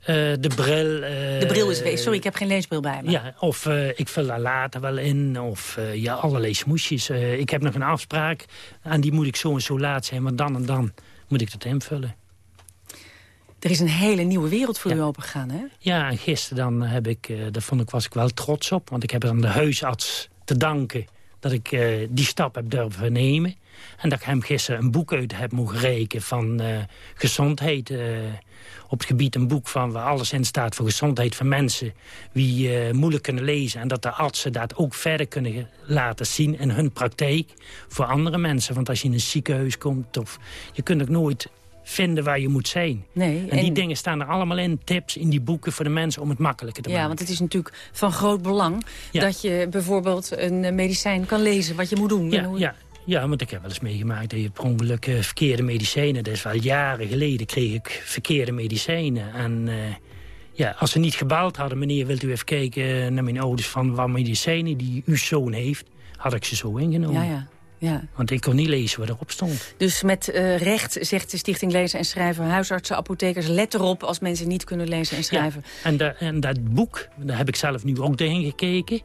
S10: Uh, de bril. Uh,
S2: de bril is... Sorry, ik heb geen leesbril bij me.
S10: Ja, of uh, ik vul daar later wel in. Of ja, allerlei smoesjes. ik heb nog een afspraak. En die moet ik zo en zo laat zijn. Want dan en dan moet ik dat invullen.
S2: Er is een hele nieuwe wereld voor ja. u opengegaan, hè?
S10: Ja, en gisteren dan heb ik, uh, daar vond ik, was ik wel trots op. Want ik heb aan de huisarts te danken dat ik uh, die stap heb durven nemen. En dat ik hem gisteren een boek uit heb mogen rekenen van uh, gezondheid. op het gebied een boek van waar alles in staat voor gezondheid van mensen. Wie moeilijk kunnen lezen. En dat de artsen dat ook verder kunnen laten zien in hun praktijk. Voor andere mensen. Want als je in een ziekenhuis komt. Of, je kunt ook nooit vinden waar je moet zijn.
S2: Nee,
S10: en, en die dingen staan er allemaal in, tips in die boeken voor de mensen om het makkelijker te
S2: ja,
S10: maken.
S2: want het is natuurlijk van groot belang ja. dat je bijvoorbeeld een medicijn kan lezen wat je moet doen.
S10: Ja,
S2: hoe...
S10: ja. Ja, want ik heb wel eens meegemaakt dat je per ongeluk uh, verkeerde medicijnen... dat is wel jaren geleden kreeg ik verkeerde medicijnen. En uh, ja, als ze niet gebeld hadden... meneer, wilt u even kijken naar mijn ouders van wat medicijnen die uw zoon heeft... had ik ze zo ingenomen.
S2: Ja, ja. Ja.
S10: Want ik kon niet lezen wat erop stond.
S2: Dus met uh, recht zegt de Stichting Lezen en Schrijven... huisartsen, apothekers, let erop als mensen niet kunnen lezen en schrijven.
S10: Ja, en, da, en, dat boek, daar heb ik zelf nu ook doorheen gekeken.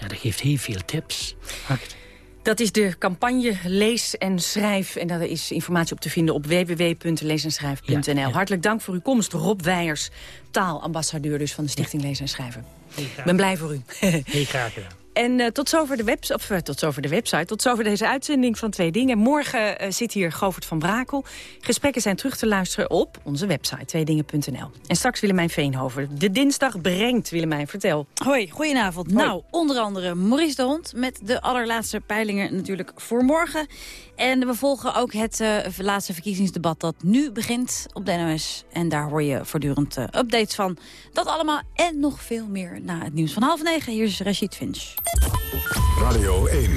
S10: Ja, dat geeft heel veel tips. Echt.
S2: Dat is de campagne Lees en Schrijf. En daar is informatie op te vinden op www.leesenschrijf.nl. Ja, ja. Hartelijk dank voor uw komst, Rob Weijers, taalambassadeur dus van de Stichting Lezen en Schrijven. Ik ben blij voor u.
S10: Heel graag gedaan.
S2: En uh, tot, zover de webs of, uh, tot zover de website, tot zover deze uitzending van Twee Dingen. Morgen uh, zit hier Govert van Brakel. Gesprekken zijn terug te luisteren op onze website, tweedingen.nl. En straks Willemijn Veenhoven. De dinsdag brengt, Willemijn, vertel.
S11: Hoi, goedenavond. Hoi. Nou, onder andere Maurice de Hond met de allerlaatste peilingen natuurlijk voor morgen. En we volgen ook het laatste verkiezingsdebat dat nu begint op de NOS. En daar hoor je voortdurend updates van. Dat allemaal en nog veel meer na het nieuws van half negen. Hier is Rashid Finch.
S6: Radio 1,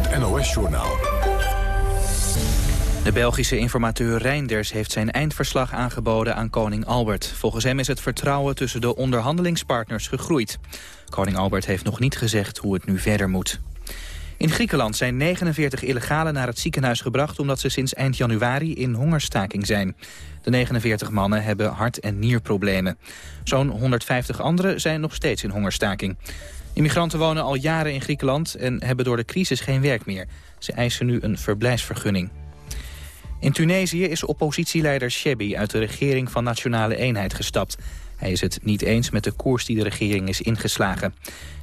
S6: het NOS-journaal.
S1: De Belgische informateur Reinders heeft zijn eindverslag aangeboden aan koning Albert. Volgens hem is het vertrouwen tussen de onderhandelingspartners gegroeid. Koning Albert heeft nog niet gezegd hoe het nu verder moet. In Griekenland zijn 49 illegalen naar het ziekenhuis gebracht... omdat ze sinds eind januari in hongerstaking zijn. De 49 mannen hebben hart- en nierproblemen. Zo'n 150 anderen zijn nog steeds in hongerstaking. Immigranten wonen al jaren in Griekenland en hebben door de crisis geen werk meer. Ze eisen nu een verblijfsvergunning. In Tunesië is oppositieleider Chebi uit de regering van Nationale Eenheid gestapt. Hij is het niet eens met de koers die de regering is ingeslagen.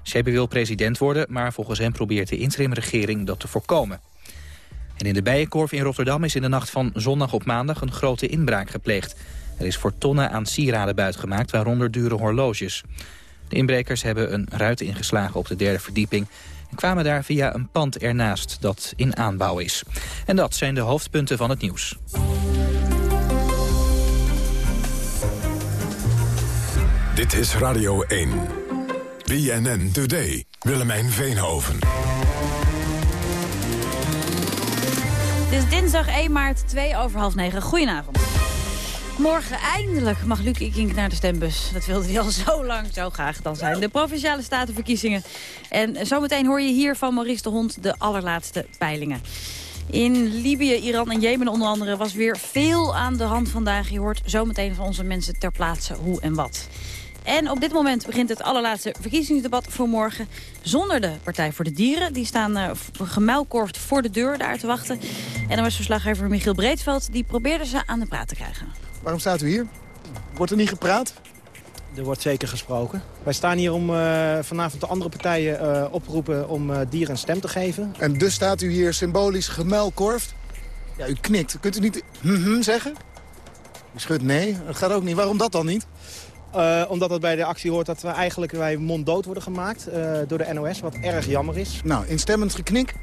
S1: Chebi wil president worden, maar volgens hem probeert de interimregering dat te voorkomen. En in de Bijenkorf in Rotterdam is in de nacht van zondag op maandag een grote inbraak gepleegd. Er is voor tonnen aan sieraden buitgemaakt, waaronder dure horloges. De inbrekers hebben een ruit ingeslagen op de derde verdieping... en kwamen daar via een pand ernaast dat in aanbouw is. En dat zijn de hoofdpunten van het nieuws.
S6: Dit is Radio 1. BNN Today. Willemijn Veenhoven.
S11: Het is dinsdag 1 maart, 2 over half 9. Goedenavond. Morgen eindelijk mag Luc Ikink naar de stembus. Dat wilde hij al zo lang, zo graag. Dan zijn de Provinciale Statenverkiezingen. En zometeen hoor je hier van Maurice de Hond de allerlaatste peilingen. In Libië, Iran en Jemen onder andere was weer veel aan de hand vandaag. Je hoort zometeen van onze mensen ter plaatse hoe en wat. En op dit moment begint het allerlaatste verkiezingsdebat voor morgen... zonder de Partij voor de Dieren. Die staan uh, gemuilkorfd voor de deur daar te wachten. En dan was verslaggever Michiel Breedveld... die probeerde ze aan de praat te krijgen.
S12: Waarom staat u hier? Wordt er niet gepraat?
S13: Er wordt zeker gesproken. Wij staan hier om uh, vanavond de andere partijen uh, oproepen om uh, dieren een stem te geven.
S12: En dus staat u hier symbolisch gemuilkorfd? Ja, u knikt. Kunt u niet hm hm zeggen? U schudt nee. Dat gaat ook niet. Waarom dat dan niet?
S13: Uh, omdat het bij de actie hoort dat we eigenlijk wij monddood worden gemaakt uh, door de NOS, wat erg jammer is.
S12: Nou, instemmend geknik.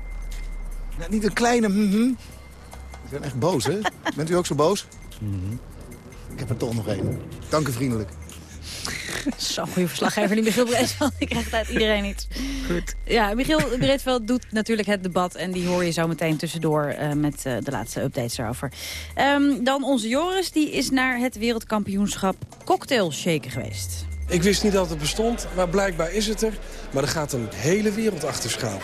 S12: Ja, niet een kleine hm hm. Ik ben echt boos, hè? Bent u ook zo boos? Mm -hmm. Ik heb er toch nog één. Dank u vriendelijk.
S11: Zo'n goede verslaggever, die Michiel Breedveld. Die krijgt uit iedereen iets. Goed. Ja, Michiel Breedveld doet natuurlijk het debat. En die hoor je zo meteen tussendoor uh, met uh, de laatste updates daarover. Um, dan onze Joris, die is naar het wereldkampioenschap cocktail shaken geweest.
S14: Ik wist niet dat het bestond, maar blijkbaar is het er. Maar er gaat een hele wereld achter schuil.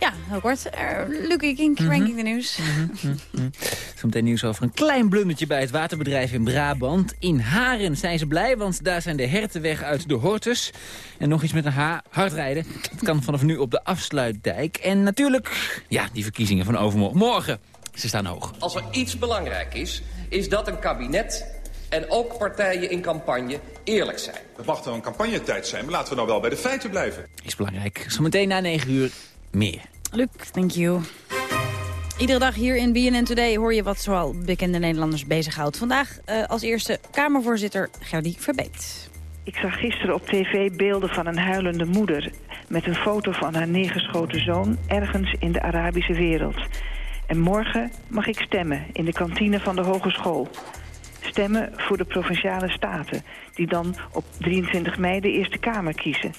S11: Ja, heel kort. Uh, Lucie Kink, mm -hmm. ranking de nieuws.
S15: Mm -hmm. Zometeen nieuws over een klein blundertje bij het waterbedrijf in Brabant. In Haren zijn ze blij, want daar zijn de herten weg uit de hortus. En nog iets met een H, hardrijden. Dat kan vanaf nu op de afsluitdijk. En natuurlijk, ja, die verkiezingen van overmorgen. Morgen, ze staan hoog.
S16: Als er iets belangrijk is, is dat een kabinet en ook partijen in campagne eerlijk zijn.
S7: Het mag dan een campagnetijd zijn, maar laten we nou wel bij de feiten blijven.
S15: Is belangrijk. Zometeen na 9 uur meer.
S11: Luc, thank you. Iedere dag hier in BNN Today hoor je wat zoal bekende Nederlanders bezighoudt. Vandaag uh, als eerste Kamervoorzitter Gerdy Verbeet.
S17: Ik zag gisteren op tv beelden van een huilende moeder... met een foto van haar neergeschoten zoon ergens in de Arabische wereld. En morgen mag ik stemmen in de kantine van de hogeschool. Stemmen voor de Provinciale Staten... die dan op 23 mei de Eerste Kamer kiezen...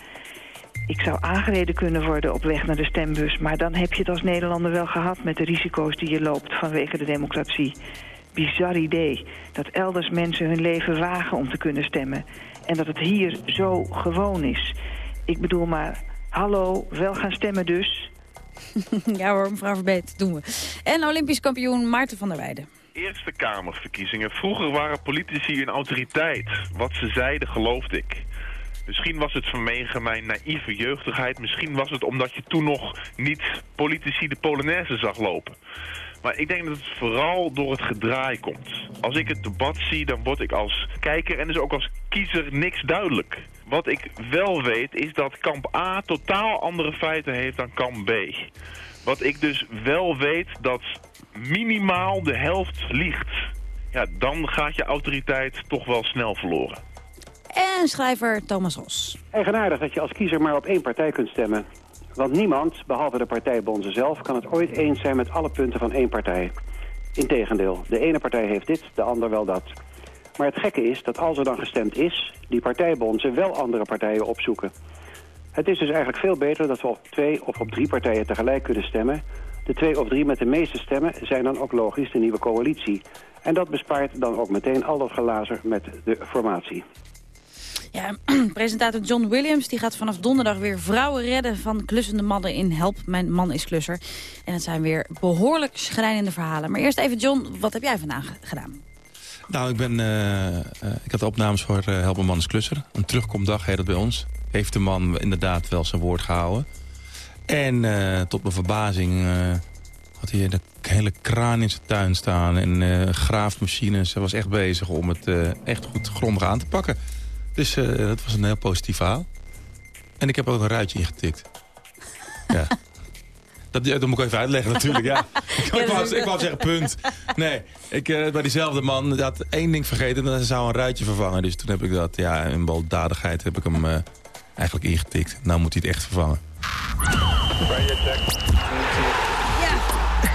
S17: Ik zou aangereden kunnen worden op weg naar de stembus... maar dan heb je het als Nederlander wel gehad met de risico's die je loopt vanwege de democratie. Bizar idee dat elders mensen hun leven wagen om te kunnen stemmen. En dat het hier zo gewoon is. Ik bedoel maar, Hallo, wel gaan stemmen dus.
S11: ja hoor, mevrouw Verbeet, doen we. En Olympisch kampioen Maarten van der Weijden.
S18: Eerste Kamerverkiezingen. Vroeger waren politici een autoriteit. Wat ze zeiden geloofde ik. Misschien was het vanwege mijn naïeve jeugdigheid. Misschien was het omdat je toen nog niet politici de Polonaise zag lopen. Maar ik denk dat het vooral door het gedraai komt. Als ik het debat zie, dan word ik als kijker en dus ook als kiezer niks duidelijk. Wat ik wel weet is dat kamp A totaal andere feiten heeft dan kamp B. Wat ik dus wel weet dat minimaal de helft liegt. Ja, dan gaat je autoriteit toch wel snel verloren.
S11: En schrijver Thomas Ros.
S19: Eigenaardig dat je als kiezer maar op één partij kunt stemmen. Want niemand, behalve de partijbonden zelf, kan het ooit eens zijn met alle punten van één partij. Integendeel, de ene partij heeft dit, de ander wel dat. Maar het gekke is dat als er dan gestemd is, die partijbonden wel andere partijen opzoeken. Het is dus eigenlijk veel beter dat we op twee of op drie partijen tegelijk kunnen stemmen. De twee of drie met de meeste stemmen zijn dan ook logisch de nieuwe coalitie. En dat bespaart dan ook meteen al dat gelazer met de formatie.
S11: Ja, presentator John Williams die gaat vanaf donderdag weer vrouwen redden van klussende mannen in Help, mijn man is klusser. En het zijn weer behoorlijk schrijnende verhalen. Maar eerst even John, wat heb jij vandaag gedaan?
S20: Nou, ik, ben, uh, ik had opnames voor uh, Help mijn man is klusser. Een terugkomdag heet dat bij ons. Heeft de man inderdaad wel zijn woord gehouden. En tot mijn verbazing had hij een hele kraan in zijn tuin staan. En graafmachines. Hij was echt bezig om het echt goed grondig aan te pakken. Dus uh, dat was een heel positief verhaal. En ik heb ook een ruitje ingetikt. ja. Dat, dat moet ik even uitleggen natuurlijk, ja. ik, wou, ik wou zeggen, punt. Nee, ik, uh, bij diezelfde man had één ding vergeten... en dat zou een ruitje vervangen. Dus toen heb ik dat, ja, in baldadigheid heb ik hem uh, eigenlijk ingetikt. Nou moet hij het echt vervangen.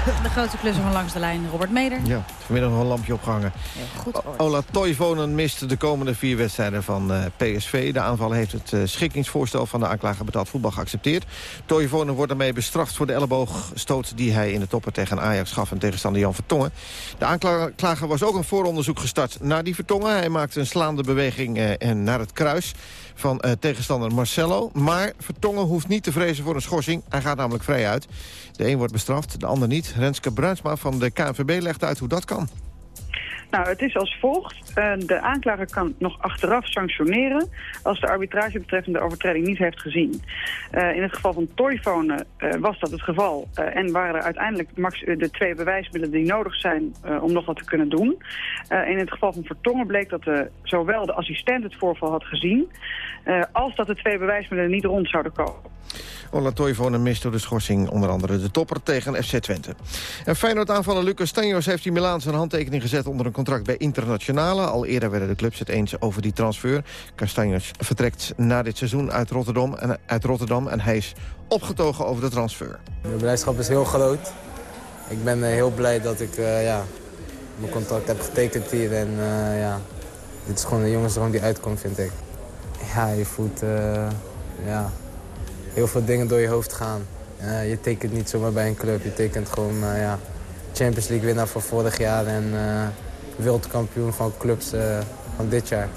S11: De grote klussen van langs de lijn, Robert Meder.
S21: Ja, vanmiddag nog een lampje opgehangen.
S11: Ja, goed
S21: Ola Toivonen mist de komende vier wedstrijden van uh, PSV. De aanvaller heeft het uh, schikkingsvoorstel van de aanklager betaald voetbal geaccepteerd. Toivonen wordt daarmee bestraft voor de elleboogstoot die hij in de toppen tegen Ajax gaf en tegenstander Jan Vertongen. De aanklager was ook een vooronderzoek gestart naar die Vertongen. Hij maakte een slaande beweging uh, en naar het kruis van uh, tegenstander Marcelo. Maar Vertongen hoeft niet te vrezen voor een schorsing. Hij gaat namelijk vrij uit. De een wordt bestraft, de ander niet. Renske Bruinsma van de KNVB legt uit hoe dat kan.
S22: Nou, het is als volgt. Uh, de aanklager kan nog achteraf sanctioneren als de arbitrage betreffende overtreding niet heeft gezien. Uh, in het geval van Toyphone uh, was dat het geval en waren er uiteindelijk de twee bewijsmiddelen die nodig zijn om nog wat te kunnen doen. in het geval van Vertongen bleek dat de, zowel de assistent het voorval had gezien als dat de twee bewijsmiddelen niet rond zouden komen.
S21: Ola Toivonen mist door de schorsing onder andere de topper tegen FC Twente. En Feyenoord-aanvaller Lucas Stanjos heeft in Milaan zijn handtekening gezet onder een contract bij Internationale. Al eerder werden de clubs het eens over die transfer. Castanjos vertrekt na dit seizoen uit Rotterdam, en, uit Rotterdam en hij is opgetogen over de transfer.
S23: De blijdschap is heel groot. Ik ben heel blij dat ik uh, ja, mijn contract heb getekend hier. En uh, ja, dit is gewoon de jongensdroom die uitkomt, vind ik. Ja, je voelt... Ja, heel veel dingen door je hoofd gaan. Je tekent niet zomaar bij een club. Je tekent gewoon uh, ja, Champions League winnaar van vorig jaar en uh, wereldkampioen van clubs van dit jaar.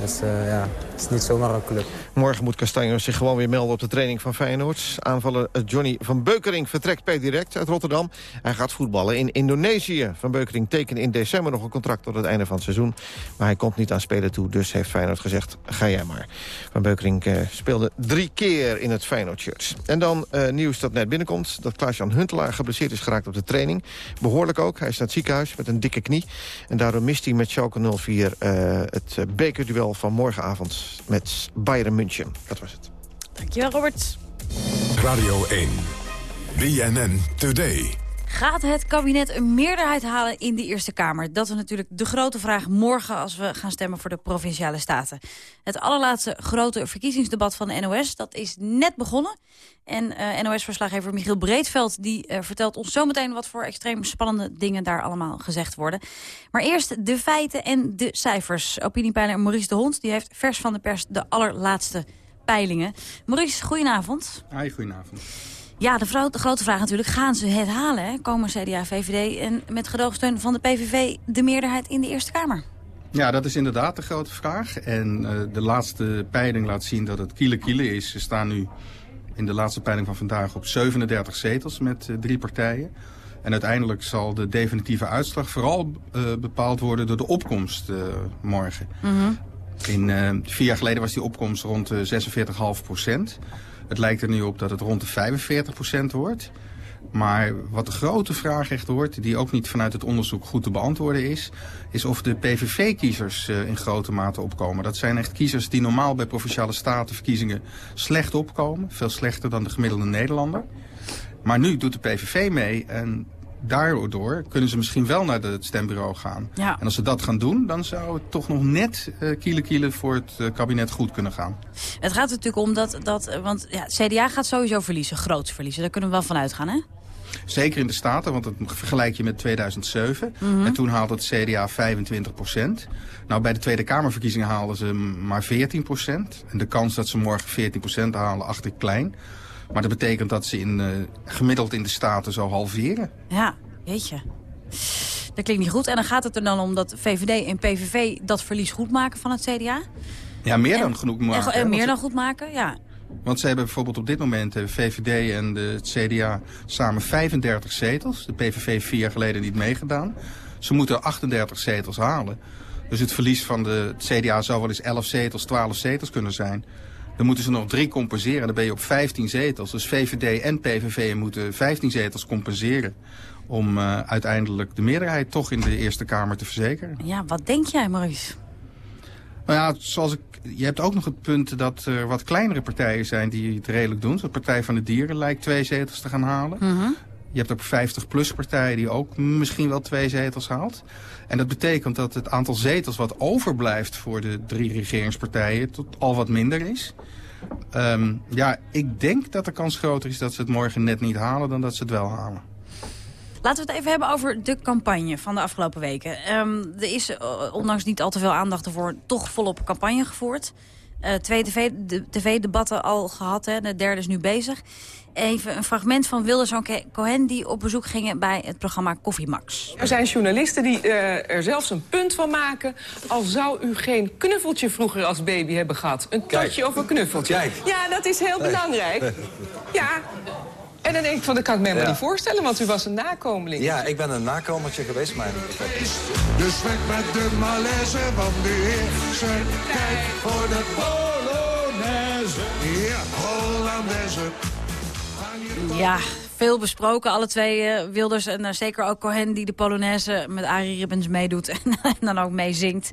S23: Dus ja, het is niet zomaar een.
S21: Morgen moet Castanjos zich gewoon weer melden op de training van Feyenoord. Aanvaller Johnny van Beukering vertrekt per direct uit Rotterdam. Hij gaat voetballen in Indonesië. Van Beukering tekende in december nog een contract tot het einde van het seizoen. Maar hij komt niet aan spelen toe, dus heeft Feyenoord gezegd, ga jij maar. Van Beukering uh, speelde drie keer in het Feyenoord-shirt. En dan uh, nieuws dat net binnenkomt, dat Klaas-Jan Huntelaar geblesseerd is geraakt op de training. Behoorlijk ook, hij is naar het ziekenhuis met een dikke knie. En daardoor mist hij met Schalke 04 uh, het bekerduel van morgenavond met Bayern München. Dat was het.
S11: Dankjewel, Robert.
S6: Radio 1. BNN Today.
S11: Gaat het kabinet een meerderheid halen in de Eerste Kamer? Dat is natuurlijk de grote vraag morgen als we gaan stemmen voor de Provinciale Staten. Het allerlaatste grote verkiezingsdebat van de NOS, dat is net begonnen. En uh, NOS-verslaggever Michiel Breedveld die, uh, vertelt ons zometeen wat voor extreem spannende dingen daar allemaal gezegd worden. Maar eerst de feiten en de cijfers. Opiniepeiler Maurice de Hond die heeft vers van de pers de allerlaatste peilingen. Maurice, goedenavond.
S24: Hi, goedenavond.
S11: Ja, de, vrouw, de, grote vraag natuurlijk, gaan ze het halen? Hè? Komen CDA, VVD en met gedoogsteun van de PVV de meerderheid in de Eerste Kamer?
S24: Ja, dat is inderdaad de grote vraag. En uh, de laatste peiling laat zien dat het kiele kiele is. Ze staan nu
S25: in de laatste peiling van vandaag op 37 zetels met drie partijen. En uiteindelijk zal de definitieve uitslag vooral bepaald worden door de opkomst morgen. In, vier jaar geleden was die opkomst rond de 46,5 procent. Het lijkt er nu op dat het rond de 45 procent wordt. Maar wat de grote vraag echt wordt, die ook niet vanuit het onderzoek goed te beantwoorden is... is of de PVV-kiezers uh, in grote mate opkomen. Dat zijn echt kiezers die normaal bij Provinciale Statenverkiezingen slecht opkomen. Veel slechter dan de gemiddelde Nederlander. Maar nu doet de PVV mee en daardoor kunnen ze misschien wel naar het stembureau gaan. Ja. En als ze dat gaan doen, dan zou het toch nog net uh, kiele kiele voor het uh, kabinet goed kunnen gaan.
S11: Het gaat natuurlijk om dat, dat want ja, CDA gaat sowieso verliezen, groots verliezen. Daar kunnen we wel van uitgaan, hè?
S25: Zeker in de Staten, want dat vergelijk je met 2007. En toen haalde het CDA 25 procent. Nou, bij de Tweede Kamerverkiezingen haalden ze maar 14 procent. En de kans dat ze morgen 14 procent halen, achter ik klein. Maar dat betekent dat ze in, uh, gemiddeld in de Staten zo halveren.
S11: Ja, jeetje. Dat klinkt niet goed. En dan gaat het er dan om dat VVD en PVV dat verlies goed maken van het CDA?
S25: Ja, meer dan genoeg maken.
S11: En, meer dan goed maken, ja.
S25: Want ze hebben bijvoorbeeld op dit moment, de VVD en de, het CDA, samen 35 zetels. De PVV vier jaar geleden niet meegedaan. Ze moeten 38 zetels halen. Dus het verlies van de, het CDA zou wel eens 11 zetels, 12 zetels kunnen zijn. Dan moeten ze nog drie compenseren. Dan ben je op 15 zetels. Dus VVD en PVV moeten 15 zetels compenseren. Om uh, uiteindelijk de meerderheid toch in de Eerste Kamer te verzekeren.
S11: Ja, wat denk jij Maurice?
S25: Nou ja, zoals ik, je hebt ook nog het punt dat er wat kleinere partijen zijn die het redelijk doen. De Partij van de Dieren lijkt twee zetels te gaan halen. -huh. Je hebt ook 50-plus partijen die ook misschien wel twee zetels haalt. En dat betekent dat het aantal zetels wat overblijft voor de drie regeringspartijen tot al wat minder is. Um, ja, ik denk dat de kans groter is dat ze het morgen net niet halen dan dat ze het wel halen.
S11: Laten we het even hebben over de campagne van de afgelopen weken. Um, er is, uh, ondanks niet al te veel aandacht ervoor, toch volop campagne gevoerd. Uh, twee tv-debatten TV al gehad, hè. de derde is nu bezig. Even een fragment van Wilders en Cohen die op bezoek gingen bij het programma Koffie Max.
S26: Er zijn journalisten die uh, er zelfs een punt van maken... al zou u geen knuffeltje vroeger als baby hebben gehad. Een tatje of een knuffeltje. Kijk. Ja, dat is heel belangrijk. Ja, en dan denk ik van, dat kan ik me helemaal ja. niet voorstellen, want u was een nakomeling.
S27: Ja, ik ben een nakomertje geweest, mijn
S28: Dus weg met de malaise van de heerser. Kijk voor de Polonaise. Ja, Hollandaise.
S11: Ja, veel besproken. Alle twee uh, Wilders en uh, zeker ook Cohen die de Polonaise met Arie Ribbons meedoet en, dan ook meezingt.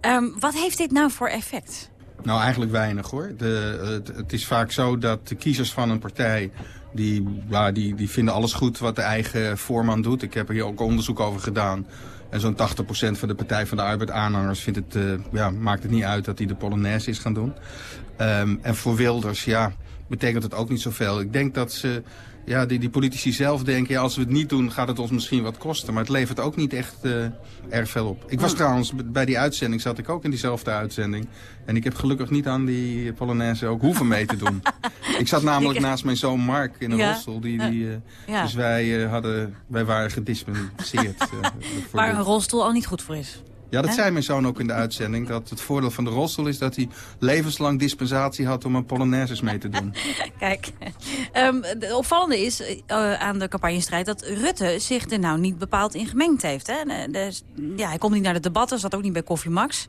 S11: Um, wat heeft dit nou voor effect?
S25: Nou, eigenlijk weinig hoor. De, het, is vaak zo dat de kiezers van een partij... Die, ja, die, die vinden alles goed wat de eigen voorman doet. Ik heb er hier ook onderzoek over gedaan. En zo'n 80% van de Partij van de Arbeid aanhangers vindt het, uh, ja, maakt het niet uit dat hij de Polonaise is gaan doen. Um, en voor Wilders, ja, betekent het ook niet zoveel. Ik denk dat ze, ja, die, die politici zelf denken, ja, als we het niet doen gaat het ons misschien wat kosten. Maar het levert ook niet echt uh, erg veel op. Ik was oh. trouwens, bij die uitzending zat ik ook in diezelfde uitzending. En ik heb gelukkig niet aan die Polonaise ook hoeven mee te doen. ik zat namelijk naast mijn zoon Mark in een ja. rolstoel. Die, die, uh, ja. Dus wij, uh, hadden, wij waren gedispenseerd.
S11: Waar een rolstoel al niet goed voor is.
S25: Ja, dat zei mijn zoon ook in de uitzending. Dat het voordeel van de rolstoel is dat hij levenslang dispensatie had om een Polonaises mee te doen.
S11: Kijk, um, het opvallende is uh, aan de campagnestrijd dat Rutte zich er nou niet bepaald in gemengd heeft. Hè? Dus, ja, hij komt niet naar de debatten, zat ook niet bij Koffie Max.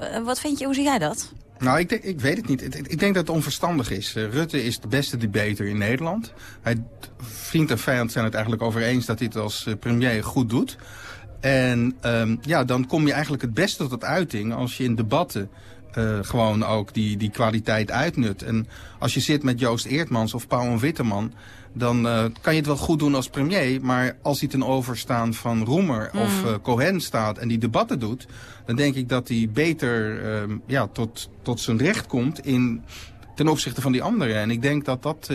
S11: Uh, wat vind je, hoe zie jij dat?
S25: Nou, ik, denk, ik weet het niet. Ik denk dat het onverstandig is. Uh, Rutte is de beste debater in Nederland. Hij, vriend en vijand zijn het eigenlijk over eens dat hij het als premier goed doet. En um, ja, dan kom je eigenlijk het beste tot uiting als je in debatten uh, gewoon ook die, die kwaliteit uitnut. En als je zit met Joost Eertmans of Pauw Witteman... dan uh, kan je het wel goed doen als premier... maar als hij ten overstaan van Roemer mm. of uh, Cohen staat en die debatten doet... dan denk ik dat hij beter uh, ja, tot, tot zijn recht komt in, ten opzichte van die anderen. En ik denk dat dat,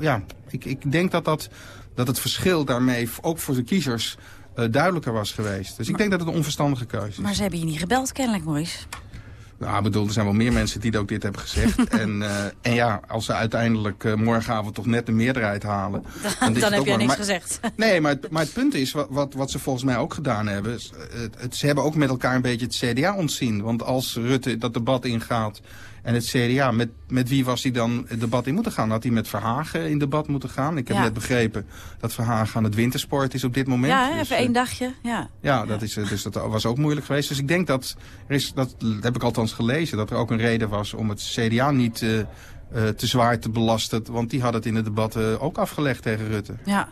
S25: ja, ik, ik denk dat, dat, dat het verschil daarmee ook voor de kiezers duidelijker was geweest. Dus ik denk dat het een onverstandige keuze is.
S11: Maar ze hebben je niet gebeld kennelijk, Maurice.
S25: Nou, ik bedoel, er zijn wel meer mensen die ook dit hebben gezegd. en, uh, en ja, als ze uiteindelijk uh, morgenavond toch net de meerderheid halen...
S11: Dan, dan, dan heb je niks maar, gezegd.
S25: Nee, maar het, maar het punt is, wat, wat, wat, ze volgens mij ook gedaan hebben... Het, ze hebben ook met elkaar een beetje het CDA ontzien. Want als Rutte dat debat ingaat En het CDA, met, met wie was hij dan het debat in moeten gaan? Had hij met Verhagen in debat moeten gaan? Ik heb
S11: Ja.
S25: net begrepen dat Verhagen aan het wintersport is op dit moment.
S11: Ja,
S25: Dus,
S11: even
S25: eh,
S11: één dagje. Ja.
S25: ja, dat is, eh, dus dat was ook moeilijk geweest. Dus ik denk dat, er is, dat heb ik althans gelezen, dat er ook een reden was om het CDA niet eh, te zwaar te belasten. Want die had het in het debat ook afgelegd tegen Rutte.
S11: ja.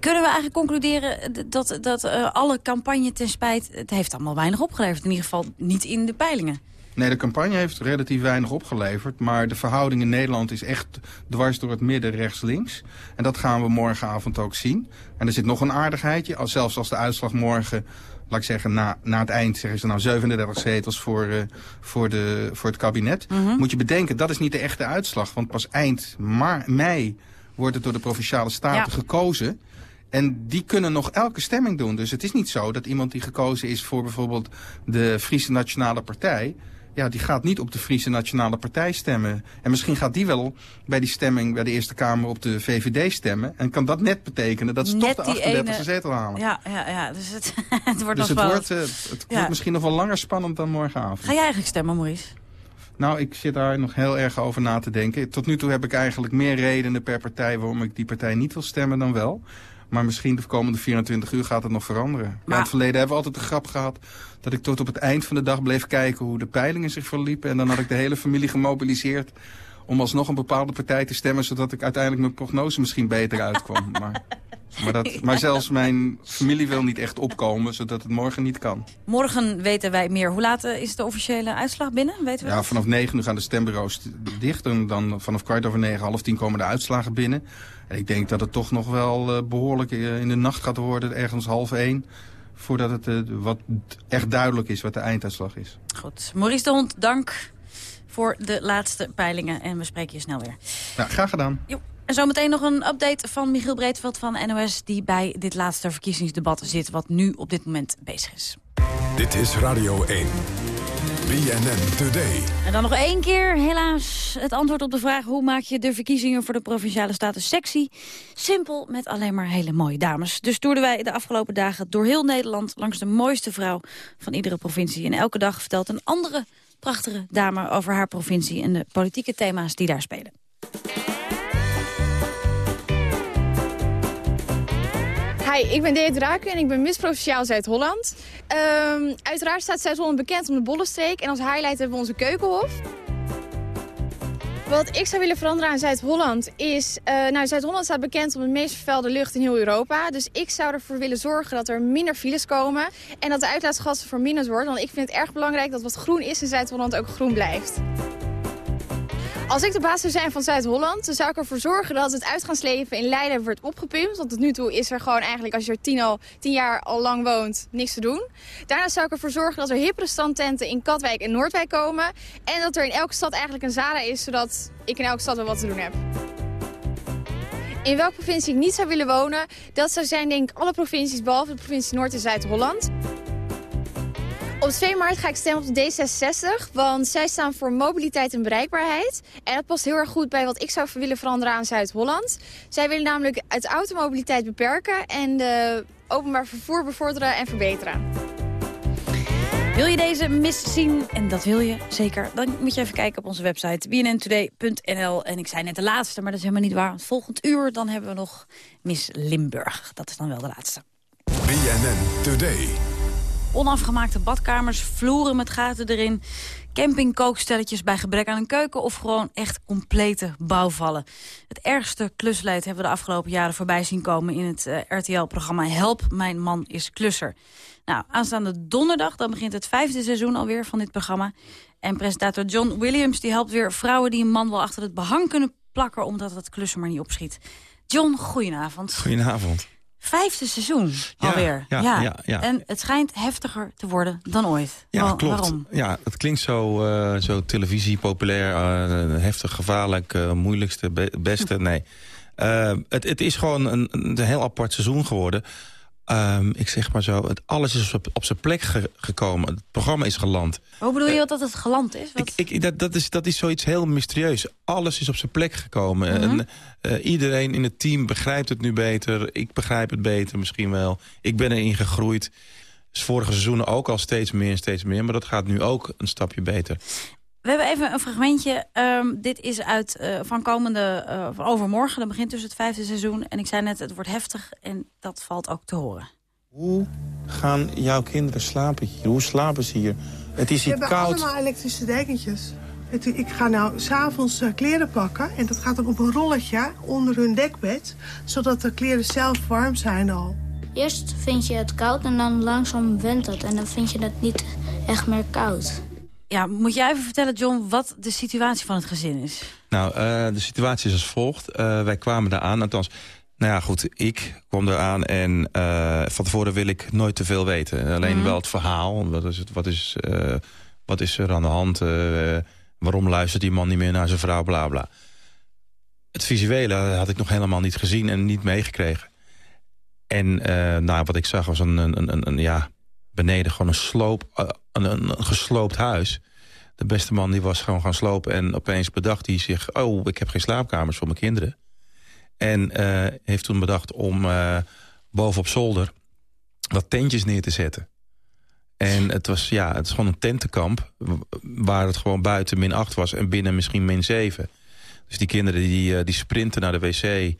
S11: Kunnen we eigenlijk concluderen dat, dat alle campagne ten spijt... het heeft allemaal weinig opgeleverd. In ieder geval niet in de peilingen.
S25: Nee, de campagne heeft relatief weinig opgeleverd. Maar de verhouding in Nederland is echt dwars door het midden rechts-links. En dat gaan we morgenavond ook zien. En er zit nog een aardigheidje. Als, zelfs als de uitslag morgen, laat ik zeggen, na, na het eind... zeggen ze nou 37 zetels voor, eh, voor, de, voor het kabinet. Moet je bedenken, dat is niet de echte uitslag. Want pas eind mei wordt het door de Provinciale Staten
S11: Ja.
S25: gekozen... En die kunnen nog elke stemming doen. Dus het is niet zo dat iemand die gekozen is voor bijvoorbeeld de Friese Nationale Partij... Ja, die gaat niet op de Friese Nationale Partij stemmen. En misschien gaat die wel bij die stemming bij de Eerste Kamer op de VVD stemmen. En kan dat net betekenen dat ze
S11: Net
S25: toch de
S11: die
S25: 38e
S11: ene-
S25: zetel halen.
S11: Ja, ja, ja. Dus het, het wordt
S25: dus
S11: nog
S25: het
S11: wel...
S25: wordt, eh, het
S11: Ja.
S25: wordt misschien nog wel langer spannend dan morgenavond.
S11: Ga jij eigenlijk stemmen, Maurice?
S25: Nou, ik zit daar nog heel erg over na te denken. Tot nu toe heb ik eigenlijk meer redenen per partij waarom ik die partij niet wil stemmen dan wel. Maar misschien de komende 24 uur gaat het nog veranderen. Ja, in het verleden hebben we altijd de grap gehad dat ik tot op het eind van de dag bleef kijken hoe de peilingen zich verliepen. En dan had ik de hele familie gemobiliseerd om alsnog een bepaalde partij te stemmen, zodat ik uiteindelijk mijn prognose misschien beter uitkwam. maar, maar, dat, maar zelfs mijn familie wil niet echt opkomen, zodat het morgen niet kan.
S11: Morgen weten wij meer. Hoe laat eh, is de officiële uitslag binnen? Weten we
S25: Ja, vanaf negen uur gaan de stembureaus dicht. En dan vanaf kwart over negen, half tien komen de uitslagen binnen. En ik denk dat het toch nog wel eh, behoorlijk eh, in de nacht gaat worden, ergens half één. Voordat het eh, wat echt duidelijk is wat de einduitslag is.
S11: Goed. Maurice de Hond, dank voor de laatste peilingen. En we spreken je snel weer.
S25: Ja, graag gedaan.
S11: Jo. En zometeen nog een update van Michiel Breedveld van NOS... die bij dit laatste verkiezingsdebat zit, wat nu op dit moment bezig is.
S6: Dit is Radio 1. BNN Today.
S11: En dan nog één keer, helaas, het antwoord op de vraag... hoe maak je de verkiezingen voor de Provinciale Staten sexy? Simpel, met alleen maar hele mooie dames. Dus toerden wij de afgelopen dagen door heel Nederland... langs de mooiste vrouw van iedere provincie. En elke dag vertelt een andere prachtige dame over haar provincie... en de politieke thema's die daar spelen.
S29: Ik ben Dea Draken en ik ben Miss Provinciaal Zuid-Holland. Ehm, uiteraard staat Zuid-Holland bekend om de Bollenstreek en als highlight hebben we onze Keukenhof. Wat ik zou willen veranderen aan Zuid-Holland is... eh, nou, Zuid-Holland staat bekend om de meest vervuilde lucht in heel Europa. Dus ik zou ervoor willen zorgen dat er minder files komen... en dat de uitlaatgassen verminderd worden. Want ik vind het erg belangrijk dat wat groen is in Zuid-Holland ook groen blijft. Als ik de baas zou zijn van Zuid-Holland, dan zou ik ervoor zorgen dat het uitgaansleven in Leiden wordt opgepimpt. Want tot nu toe is er gewoon eigenlijk, als je er tien, al, tien jaar al lang woont, niks te doen. Daarna zou ik ervoor zorgen dat er hippere standtenten in Katwijk en Noordwijk komen. En dat er in elke stad eigenlijk een Zara is, zodat ik in elke stad wel wat te doen heb. In welke provincie ik niet zou willen wonen, dat zou zijn denk ik alle provincies behalve de provincie Noord- en Zuid-Holland. Op 2 maart ga ik stemmen op de D66, want zij staan voor mobiliteit en bereikbaarheid. En dat past heel erg goed bij wat ik zou willen veranderen aan Zuid-Holland. Zij willen namelijk het automobiliteit beperken en de openbaar vervoer bevorderen en verbeteren.
S11: Wil je deze mis zien? En dat wil je zeker. Dan moet je even kijken op onze website bnntoday.nl. En ik zei net de laatste, maar dat is helemaal niet waar. Want volgend uur dan hebben we nog Miss Limburg. Dat is dan wel de laatste.
S6: BNN Today.
S11: Onafgemaakte badkamers, vloeren met gaten erin... campingkookstelletjes bij gebrek aan een keuken... of gewoon echt complete bouwvallen. Het ergste klusleed hebben we de afgelopen jaren voorbij zien komen... in het eh, RTL-programma Help, mijn man is klusser. Nou, aanstaande donderdag dan begint het vijfde seizoen alweer van dit programma. En presentator John Williams die helpt weer vrouwen... die een man wel achter het behang kunnen plakken... omdat het klussen maar niet opschiet. John, goedenavond.
S20: Goedenavond.
S11: Vijfde seizoen alweer.
S20: ja, ja, ja.
S11: En het schijnt heftiger te worden dan ooit.
S20: Ja, klopt.
S11: Waarom?
S20: Ja, het klinkt zo, eh, zo televisie, populair, eh, heftig, gevaarlijk, eh, moeilijkste, be- beste. Nee. Het, het is gewoon een, een heel apart seizoen geworden. Ehm, ik zeg maar zo, het, alles is op, op zijn plek ge- gekomen. Het programma is geland.
S11: Hoe bedoel je dat het geland is? Wat...
S20: Ik, ik, dat, dat, is, dat is zoiets heel mysterieus. Alles is op zijn plek gekomen.
S11: Mhm.
S20: en, eh, iedereen in het team begrijpt het nu beter. Ik begrijp het beter misschien wel. Ik ben erin gegroeid. Dus vorige seizoenen ook al steeds meer en steeds meer. Maar dat gaat nu ook een stapje beter.
S11: We hebben even een fragmentje. Ehm, dit is uit uh, van komende, uh, van overmorgen. Dat begint dus het vijfde seizoen. En ik zei net, het wordt heftig en dat valt ook te horen.
S20: Hoe gaan jouw kinderen slapen hier? Hoe slapen ze hier? Het is hier
S30: koud.
S20: We hebben
S30: allemaal elektrische dekentjes. Ik ga nou s'avonds uh, kleren pakken en dat gaat dan op een rolletje onder hun dekbed. Zodat de kleren zelf warm zijn al.
S31: Eerst vind je het koud en dan langzaam went het. En dan vind je het niet echt meer koud.
S11: Ja, moet jij even vertellen, John, wat de situatie van het gezin is?
S20: Nou, uh, de situatie is als volgt. Uh, wij kwamen daar aan, althans... Nou ja, goed, ik kwam eraan en uh, van tevoren wil ik nooit te veel weten. Alleen mm -hmm. wel het verhaal. Wat is, het, wat, is, wat is er aan de hand? waarom luistert die man niet meer naar zijn vrouw? Bla, bla. Het visuele had ik nog helemaal niet gezien en niet meegekregen. En nou, wat ik zag was een, een, een, een ja, beneden gewoon een sloop, een, een, gesloopt huis. De beste man die was gewoon gaan slopen en opeens bedacht hij zich... oh, ik heb geen slaapkamers voor mijn kinderen. En uh, heeft toen bedacht om uh, boven op zolder wat tentjes neer te zetten. En het was, ja, het is gewoon een tentenkamp... waar het gewoon buiten min 8 was en binnen misschien min 7. Dus die kinderen die, die sprinten naar de wc...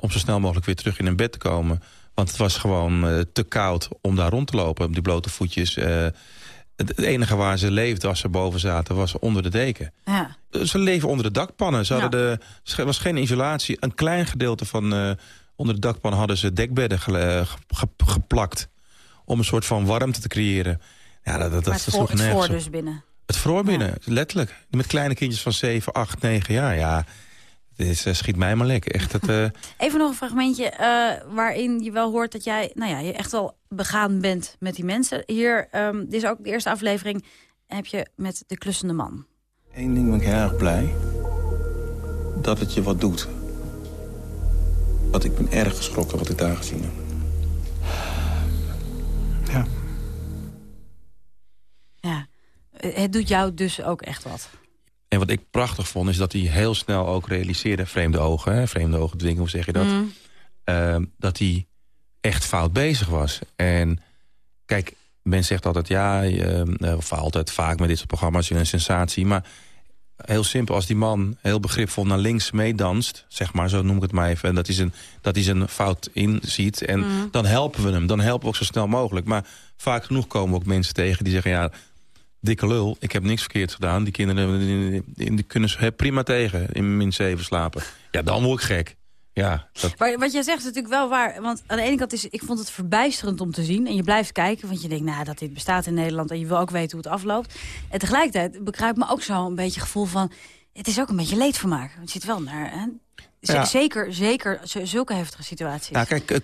S20: Om zo snel mogelijk weer terug in hun bed te komen... Want het was gewoon uh, te koud om daar rond te lopen. Op die blote voetjes. Uh, het enige waar ze leefden als ze boven zaten was onder de deken.
S11: Ja.
S20: Ze leven onder de dakpannen. Ze hadden ja. de, er was geen isolatie. Een klein gedeelte van uh, onder de dakpannen hadden ze dekbedden ge, ge, geplakt. Om een soort van warmte te creëren. Ja, dat, dat,
S11: maar het,
S20: dat
S11: voor, het dus binnen.
S20: Het vroor binnen, ja. letterlijk. Met kleine kindjes van 7, 8, 9 jaar. Ja, dit uh, schiet mij maar lekker. Echt het, uh...
S11: Even nog een fragmentje uh, waarin je wel hoort dat jij nou ja, je echt wel begaan bent met die mensen. Hier, um, dit is ook de eerste aflevering, heb je met de klussende man.
S20: Eén ding ben ik heel erg blij. Dat het je wat doet. Want ik ben erg geschrokken wat ik daar gezien heb. Ja.
S11: Ja, het doet jou dus ook echt wat.
S20: En wat ik prachtig vond, is dat hij heel snel ook realiseerde... vreemde ogen, hè, vreemde ogen dwingen, hoe zeg je dat?
S11: Mm.
S20: Uh, dat hij echt fout bezig was. En kijk, men zegt altijd... ja, uh, of altijd vaak met dit soort programma's een sensatie... maar heel simpel, als die man heel begripvol naar links meedanst... zeg maar, zo noem ik het maar even... en dat hij zijn, dat hij zijn fout inziet... en
S11: Mm.
S20: dan helpen we hem, dan helpen we ook zo snel mogelijk. Maar vaak genoeg komen ook mensen tegen die zeggen... ja dikke lul, ik heb niks verkeerd gedaan. Die kinderen die, kunnen ze prima tegen in min 7 slapen. Ja, dan word ik gek. Ja, dat...
S11: Maar wat jij zegt is natuurlijk wel waar. Want aan de ene kant is, ik vond het verbijsterend om te zien. En je blijft kijken, want je denkt, nou, dat dit bestaat in Nederland. En je wil ook weten hoe het afloopt. En tegelijkertijd bekruipt me ook zo een beetje het gevoel van... Het is ook een beetje leedvermaak. Want je zit wel naar... Hè?
S20: Ja.
S11: Zeker, zeker zulke heftige situaties.
S20: Nou, kijk, uh,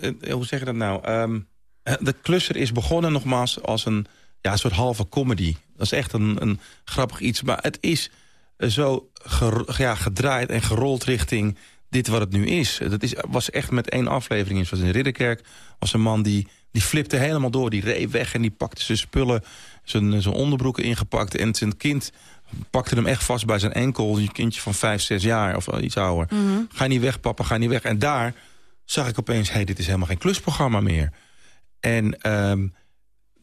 S20: uh, hoe zeg je dat nou? Um, de klusser is begonnen nogmaals als een ja, een soort halve comedy. Dat is echt een, een grappig iets. Maar het is zo ger, ja, gedraaid en gerold richting dit wat het nu is. Het is, was echt met één aflevering. Zoals in Ridderkerk was een man die, die flipte helemaal door. Die reed weg en die pakte zijn spullen, zijn, zijn onderbroeken ingepakt. En zijn kind pakte hem echt vast bij zijn enkel. Een kindje van vijf, zes jaar of iets ouder.
S11: Mhm.
S20: Mm -hmm. Ga niet weg, papa, ga niet weg. En daar zag ik opeens, hey, dit is helemaal geen klusprogramma meer. En... Um,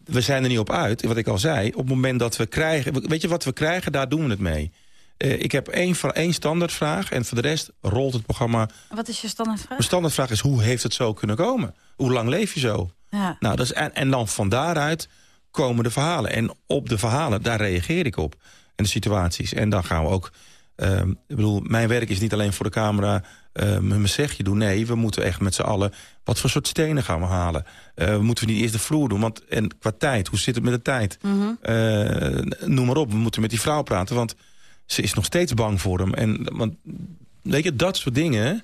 S20: we zijn er niet op uit, wat ik al zei. Op het moment dat we krijgen... Weet je wat we krijgen, daar doen we het mee. Uh, ik heb één, één standaardvraag en voor de rest rolt het programma...
S11: Wat is je standaardvraag?
S20: Mijn standaardvraag is, hoe heeft het zo kunnen komen? Hoe lang leef je zo?
S11: Ja.
S20: Nou, dat is, en, en dan van daaruit komen de verhalen. En op de verhalen, daar reageer ik op. En de situaties. En dan gaan we ook... Uh, ik bedoel, mijn werk is niet alleen voor de camera uh, mijn zegje doen. Nee, we moeten echt met z'n allen... wat voor soort stenen gaan we halen? Uh, moeten we niet eerst de vloer doen? Want, en qua tijd, hoe zit het met de tijd?
S11: Mm -hmm.
S20: uh, noem maar op, we moeten met die vrouw praten. Want ze is nog steeds bang voor hem. En, want, weet je, dat soort dingen...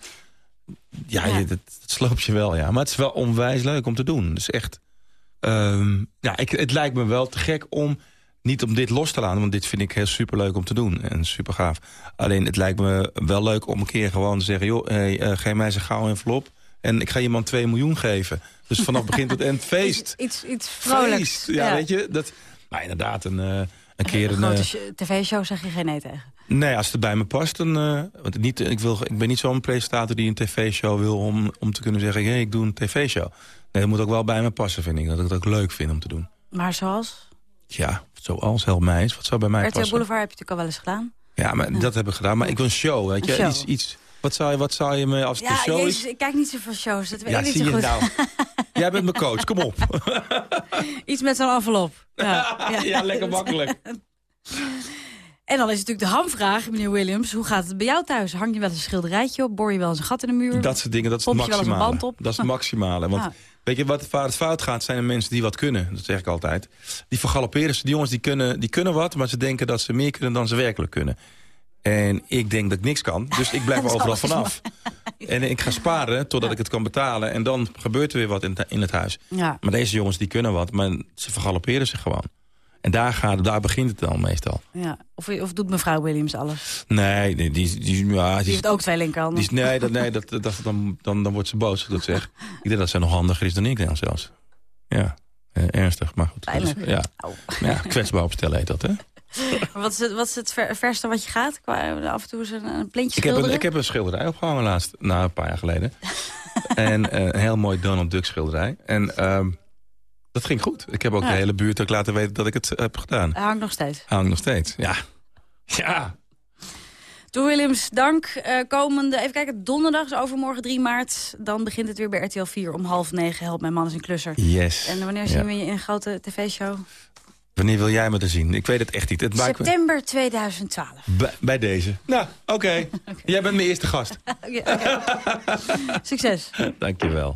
S20: Ja, ja. Je, dat, dat sloopt je wel, ja. Maar het is wel onwijs leuk om te doen. Dus echt... Um, ja, ik, het lijkt me wel te gek om niet om dit los te laten, want dit vind ik heel superleuk om te doen. En super gaaf. Alleen het lijkt me wel leuk om een keer gewoon te zeggen... joh, hey, uh, geef mij eens een gouden envelop en ik ga iemand 2 miljoen geven. Dus vanaf begin tot eind feest.
S11: Iets, iets vrolijks.
S20: Feest. Ja, ja, weet je. Dat, maar inderdaad, een, uh, een keer...
S11: Een,
S20: een
S11: grote tv-show zeg je geen nee tegen?
S20: Nee, als het bij me past, dan... Uh, want niet, ik, wil, ik ben niet zo'n presentator die een tv-show wil... Om, om te kunnen zeggen, hé, hey, ik doe een tv-show. Nee, dat moet ook wel bij me passen, vind ik. Dat ik het ook leuk vind om te doen.
S11: Maar zoals?
S20: Ja, zoals eens. Wat zou bij mij
S11: RTL
S20: passen?
S11: Boulevard heb je natuurlijk al wel eens gedaan.
S20: Ja, maar dat heb ik gedaan. Maar ik wil een show, weet je.
S11: Show.
S20: Iets, iets, wat, zou je, wat zou je me, als het
S11: Ja,
S20: een show
S11: jezus,
S20: is...
S11: ik kijk niet zoveel shows. Dat weet
S20: Ja,
S11: ik niet
S20: zie
S11: zo
S20: je
S11: goed.
S20: nou. Jij bent mijn coach, kom op.
S11: Iets met zo'n envelop. Ja,
S20: Ja, lekker makkelijk.
S11: En dan is natuurlijk de hamvraag, meneer Williams. Hoe gaat het bij jou thuis? Hang je wel eens een schilderijtje op? Boor je wel eens een gat in de muur?
S20: Dat soort dingen, dat is het
S11: je wel eens een
S20: maximale.
S11: band op?
S20: Dat is het maximale. Want
S11: Ja.
S20: Weet je, wat, waar het fout gaat, zijn de mensen die wat kunnen. Dat zeg ik altijd. Die vergalopperen ze. Die jongens die kunnen, die kunnen wat, maar ze denken dat ze meer kunnen dan ze werkelijk kunnen. En ik denk dat ik niks kan, dus ik blijf er overal vanaf. En ik ga sparen totdat ik het kan betalen. En dan gebeurt er weer wat in, het- in het huis.
S11: Ja.
S20: Maar deze jongens die kunnen wat, maar ze vergalopperen zich gewoon. En daar, gaat, daar begint het dan meestal.
S11: Ja. Of, of doet mevrouw Williams alles?
S20: Nee, die, die, die, ja,
S11: Die heeft ook twee linkerhanden.
S20: die is, nee, dat, nee dat, dat, dan, dan, dan wordt ze boos als ik dat zeg. ik denk dat zij nog handiger is dan ik dan zelfs. Ja, eh, ernstig, maar goed. Dus, ja. ja, kwetsbaar opstellen heet dat, hè?
S11: Wat is het, wat is het ver- verste wat je gaat? Qua, af en toe eens een, een plintje
S20: Ik heb, een,
S11: schilderen?
S20: ik heb een schilderij opgehangen laatst, nou, een paar jaar geleden. en eh, een heel mooi Donald Duck schilderij. En ehm, dat ging goed. Ik heb ook
S11: Ja.
S20: de hele buurt ook laten weten dat ik het heb gedaan.
S11: Hij hangt nog steeds.
S20: Hang nog steeds, ja. Ja,
S11: Toe Williams, dank. Eh, komende, even kijken, donderdag is overmorgen 3 maart. Dan begint het weer bij RTL 4 om half negen. Help mijn man is een klusser.
S20: Yes.
S11: En wanneer
S20: Ja.
S11: zien we je in een grote tv-show?
S20: wanneer wil jij me er zien? Ik weet het echt niet. Het me-
S11: September 2012.
S20: Bij, bij deze. Nou, oké. Jij bent mijn eerste gast.
S11: Oké, oké. Succes.
S20: Dankjewel.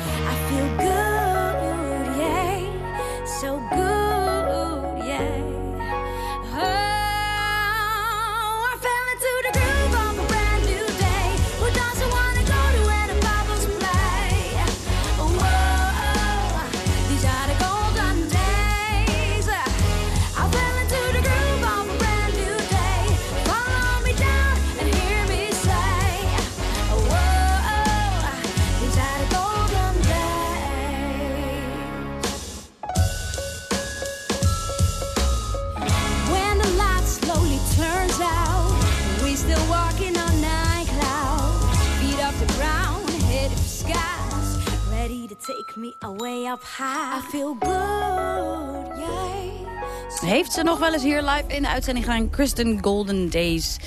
S32: Up high. I feel good, yeah.
S11: Heeft ze nog wel eens hier live in de uitzending gaan? Kristen Golden Days.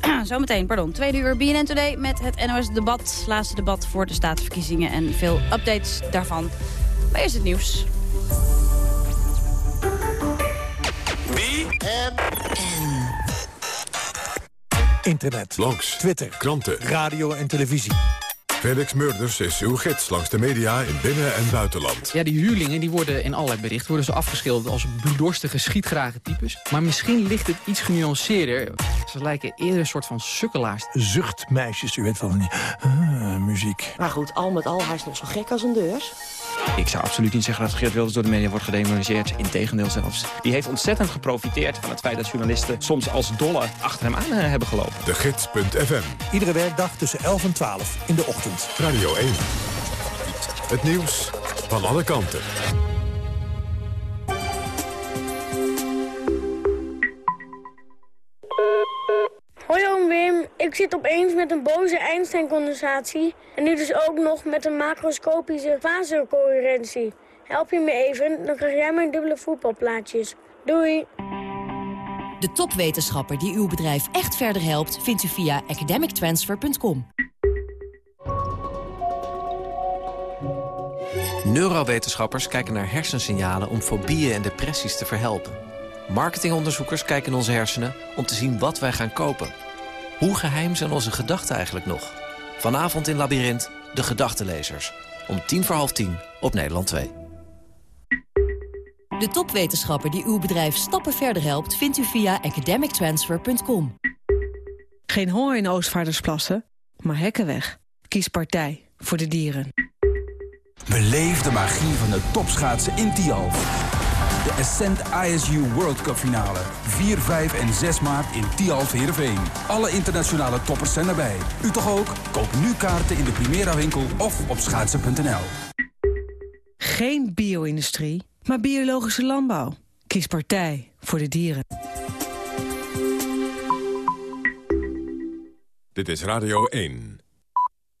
S11: Zometeen, pardon. Tweede uur BNN Today met het NOS-debat. Laatste debat voor de staatsverkiezingen en veel updates daarvan. Maar eerst het nieuws.
S6: Internet.
S33: Langs.
S6: Twitter.
S33: Kranten.
S6: Radio en televisie.
S33: Felix Murders is uw gids langs de media in binnen- en buitenland.
S34: Ja, die huurlingen die worden in allerlei berichten worden ze afgeschilderd als bloeddorstige, schietgrage types. Maar misschien ligt het iets genuanceerder. Ze lijken eerder een soort van sukkelaars.
S6: Zuchtmeisjes, u weet wel van die ah, muziek.
S35: Maar goed, al met al, hij is nog zo gek als een deurs.
S36: Ik zou absoluut niet zeggen dat Geert Wilders door de media wordt gedemoniseerd. Integendeel zelfs. Die heeft ontzettend geprofiteerd van het feit dat journalisten soms als dolle achter hem aan eh, hebben gelopen.
S33: De Gids.fm.
S6: Iedere werkdag tussen 11 en 12 in de ochtend.
S33: Radio 1. Het nieuws van alle kanten.
S37: Ik zit opeens met een boze Einstein-condensatie... en nu dus ook nog met een macroscopische fasecoherentie. Help je me even, dan krijg jij mijn dubbele voetbalplaatjes. Doei!
S24: De topwetenschapper die uw bedrijf echt verder helpt... vindt u via academictransfer.com.
S38: Neurowetenschappers kijken naar hersensignalen om fobieën en depressies te verhelpen. Marketingonderzoekers kijken in onze hersenen om te zien wat wij gaan kopen. Hoe geheim zijn onze gedachten eigenlijk nog? Vanavond in Labyrinth, de gedachtenlezers. Om tien voor half tien op Nederland 2.
S24: De topwetenschapper die uw bedrijf stappen verder helpt... vindt u via academictransfer.com.
S39: Geen honger in Oostvaardersplassen, maar hekken weg. Kies partij voor de dieren.
S40: Beleef de magie van de topschaatsen in Tialf. De Ascent ISU World Cup finale. 4, 5 en 6 maart in Tialf Heerenveen. Alle internationale toppers zijn erbij. U toch ook? Koop nu kaarten in de Primera winkel of op schaatsen.nl.
S2: Geen bio-industrie, maar biologische landbouw. Kies partij voor de dieren.
S6: Dit is Radio 1.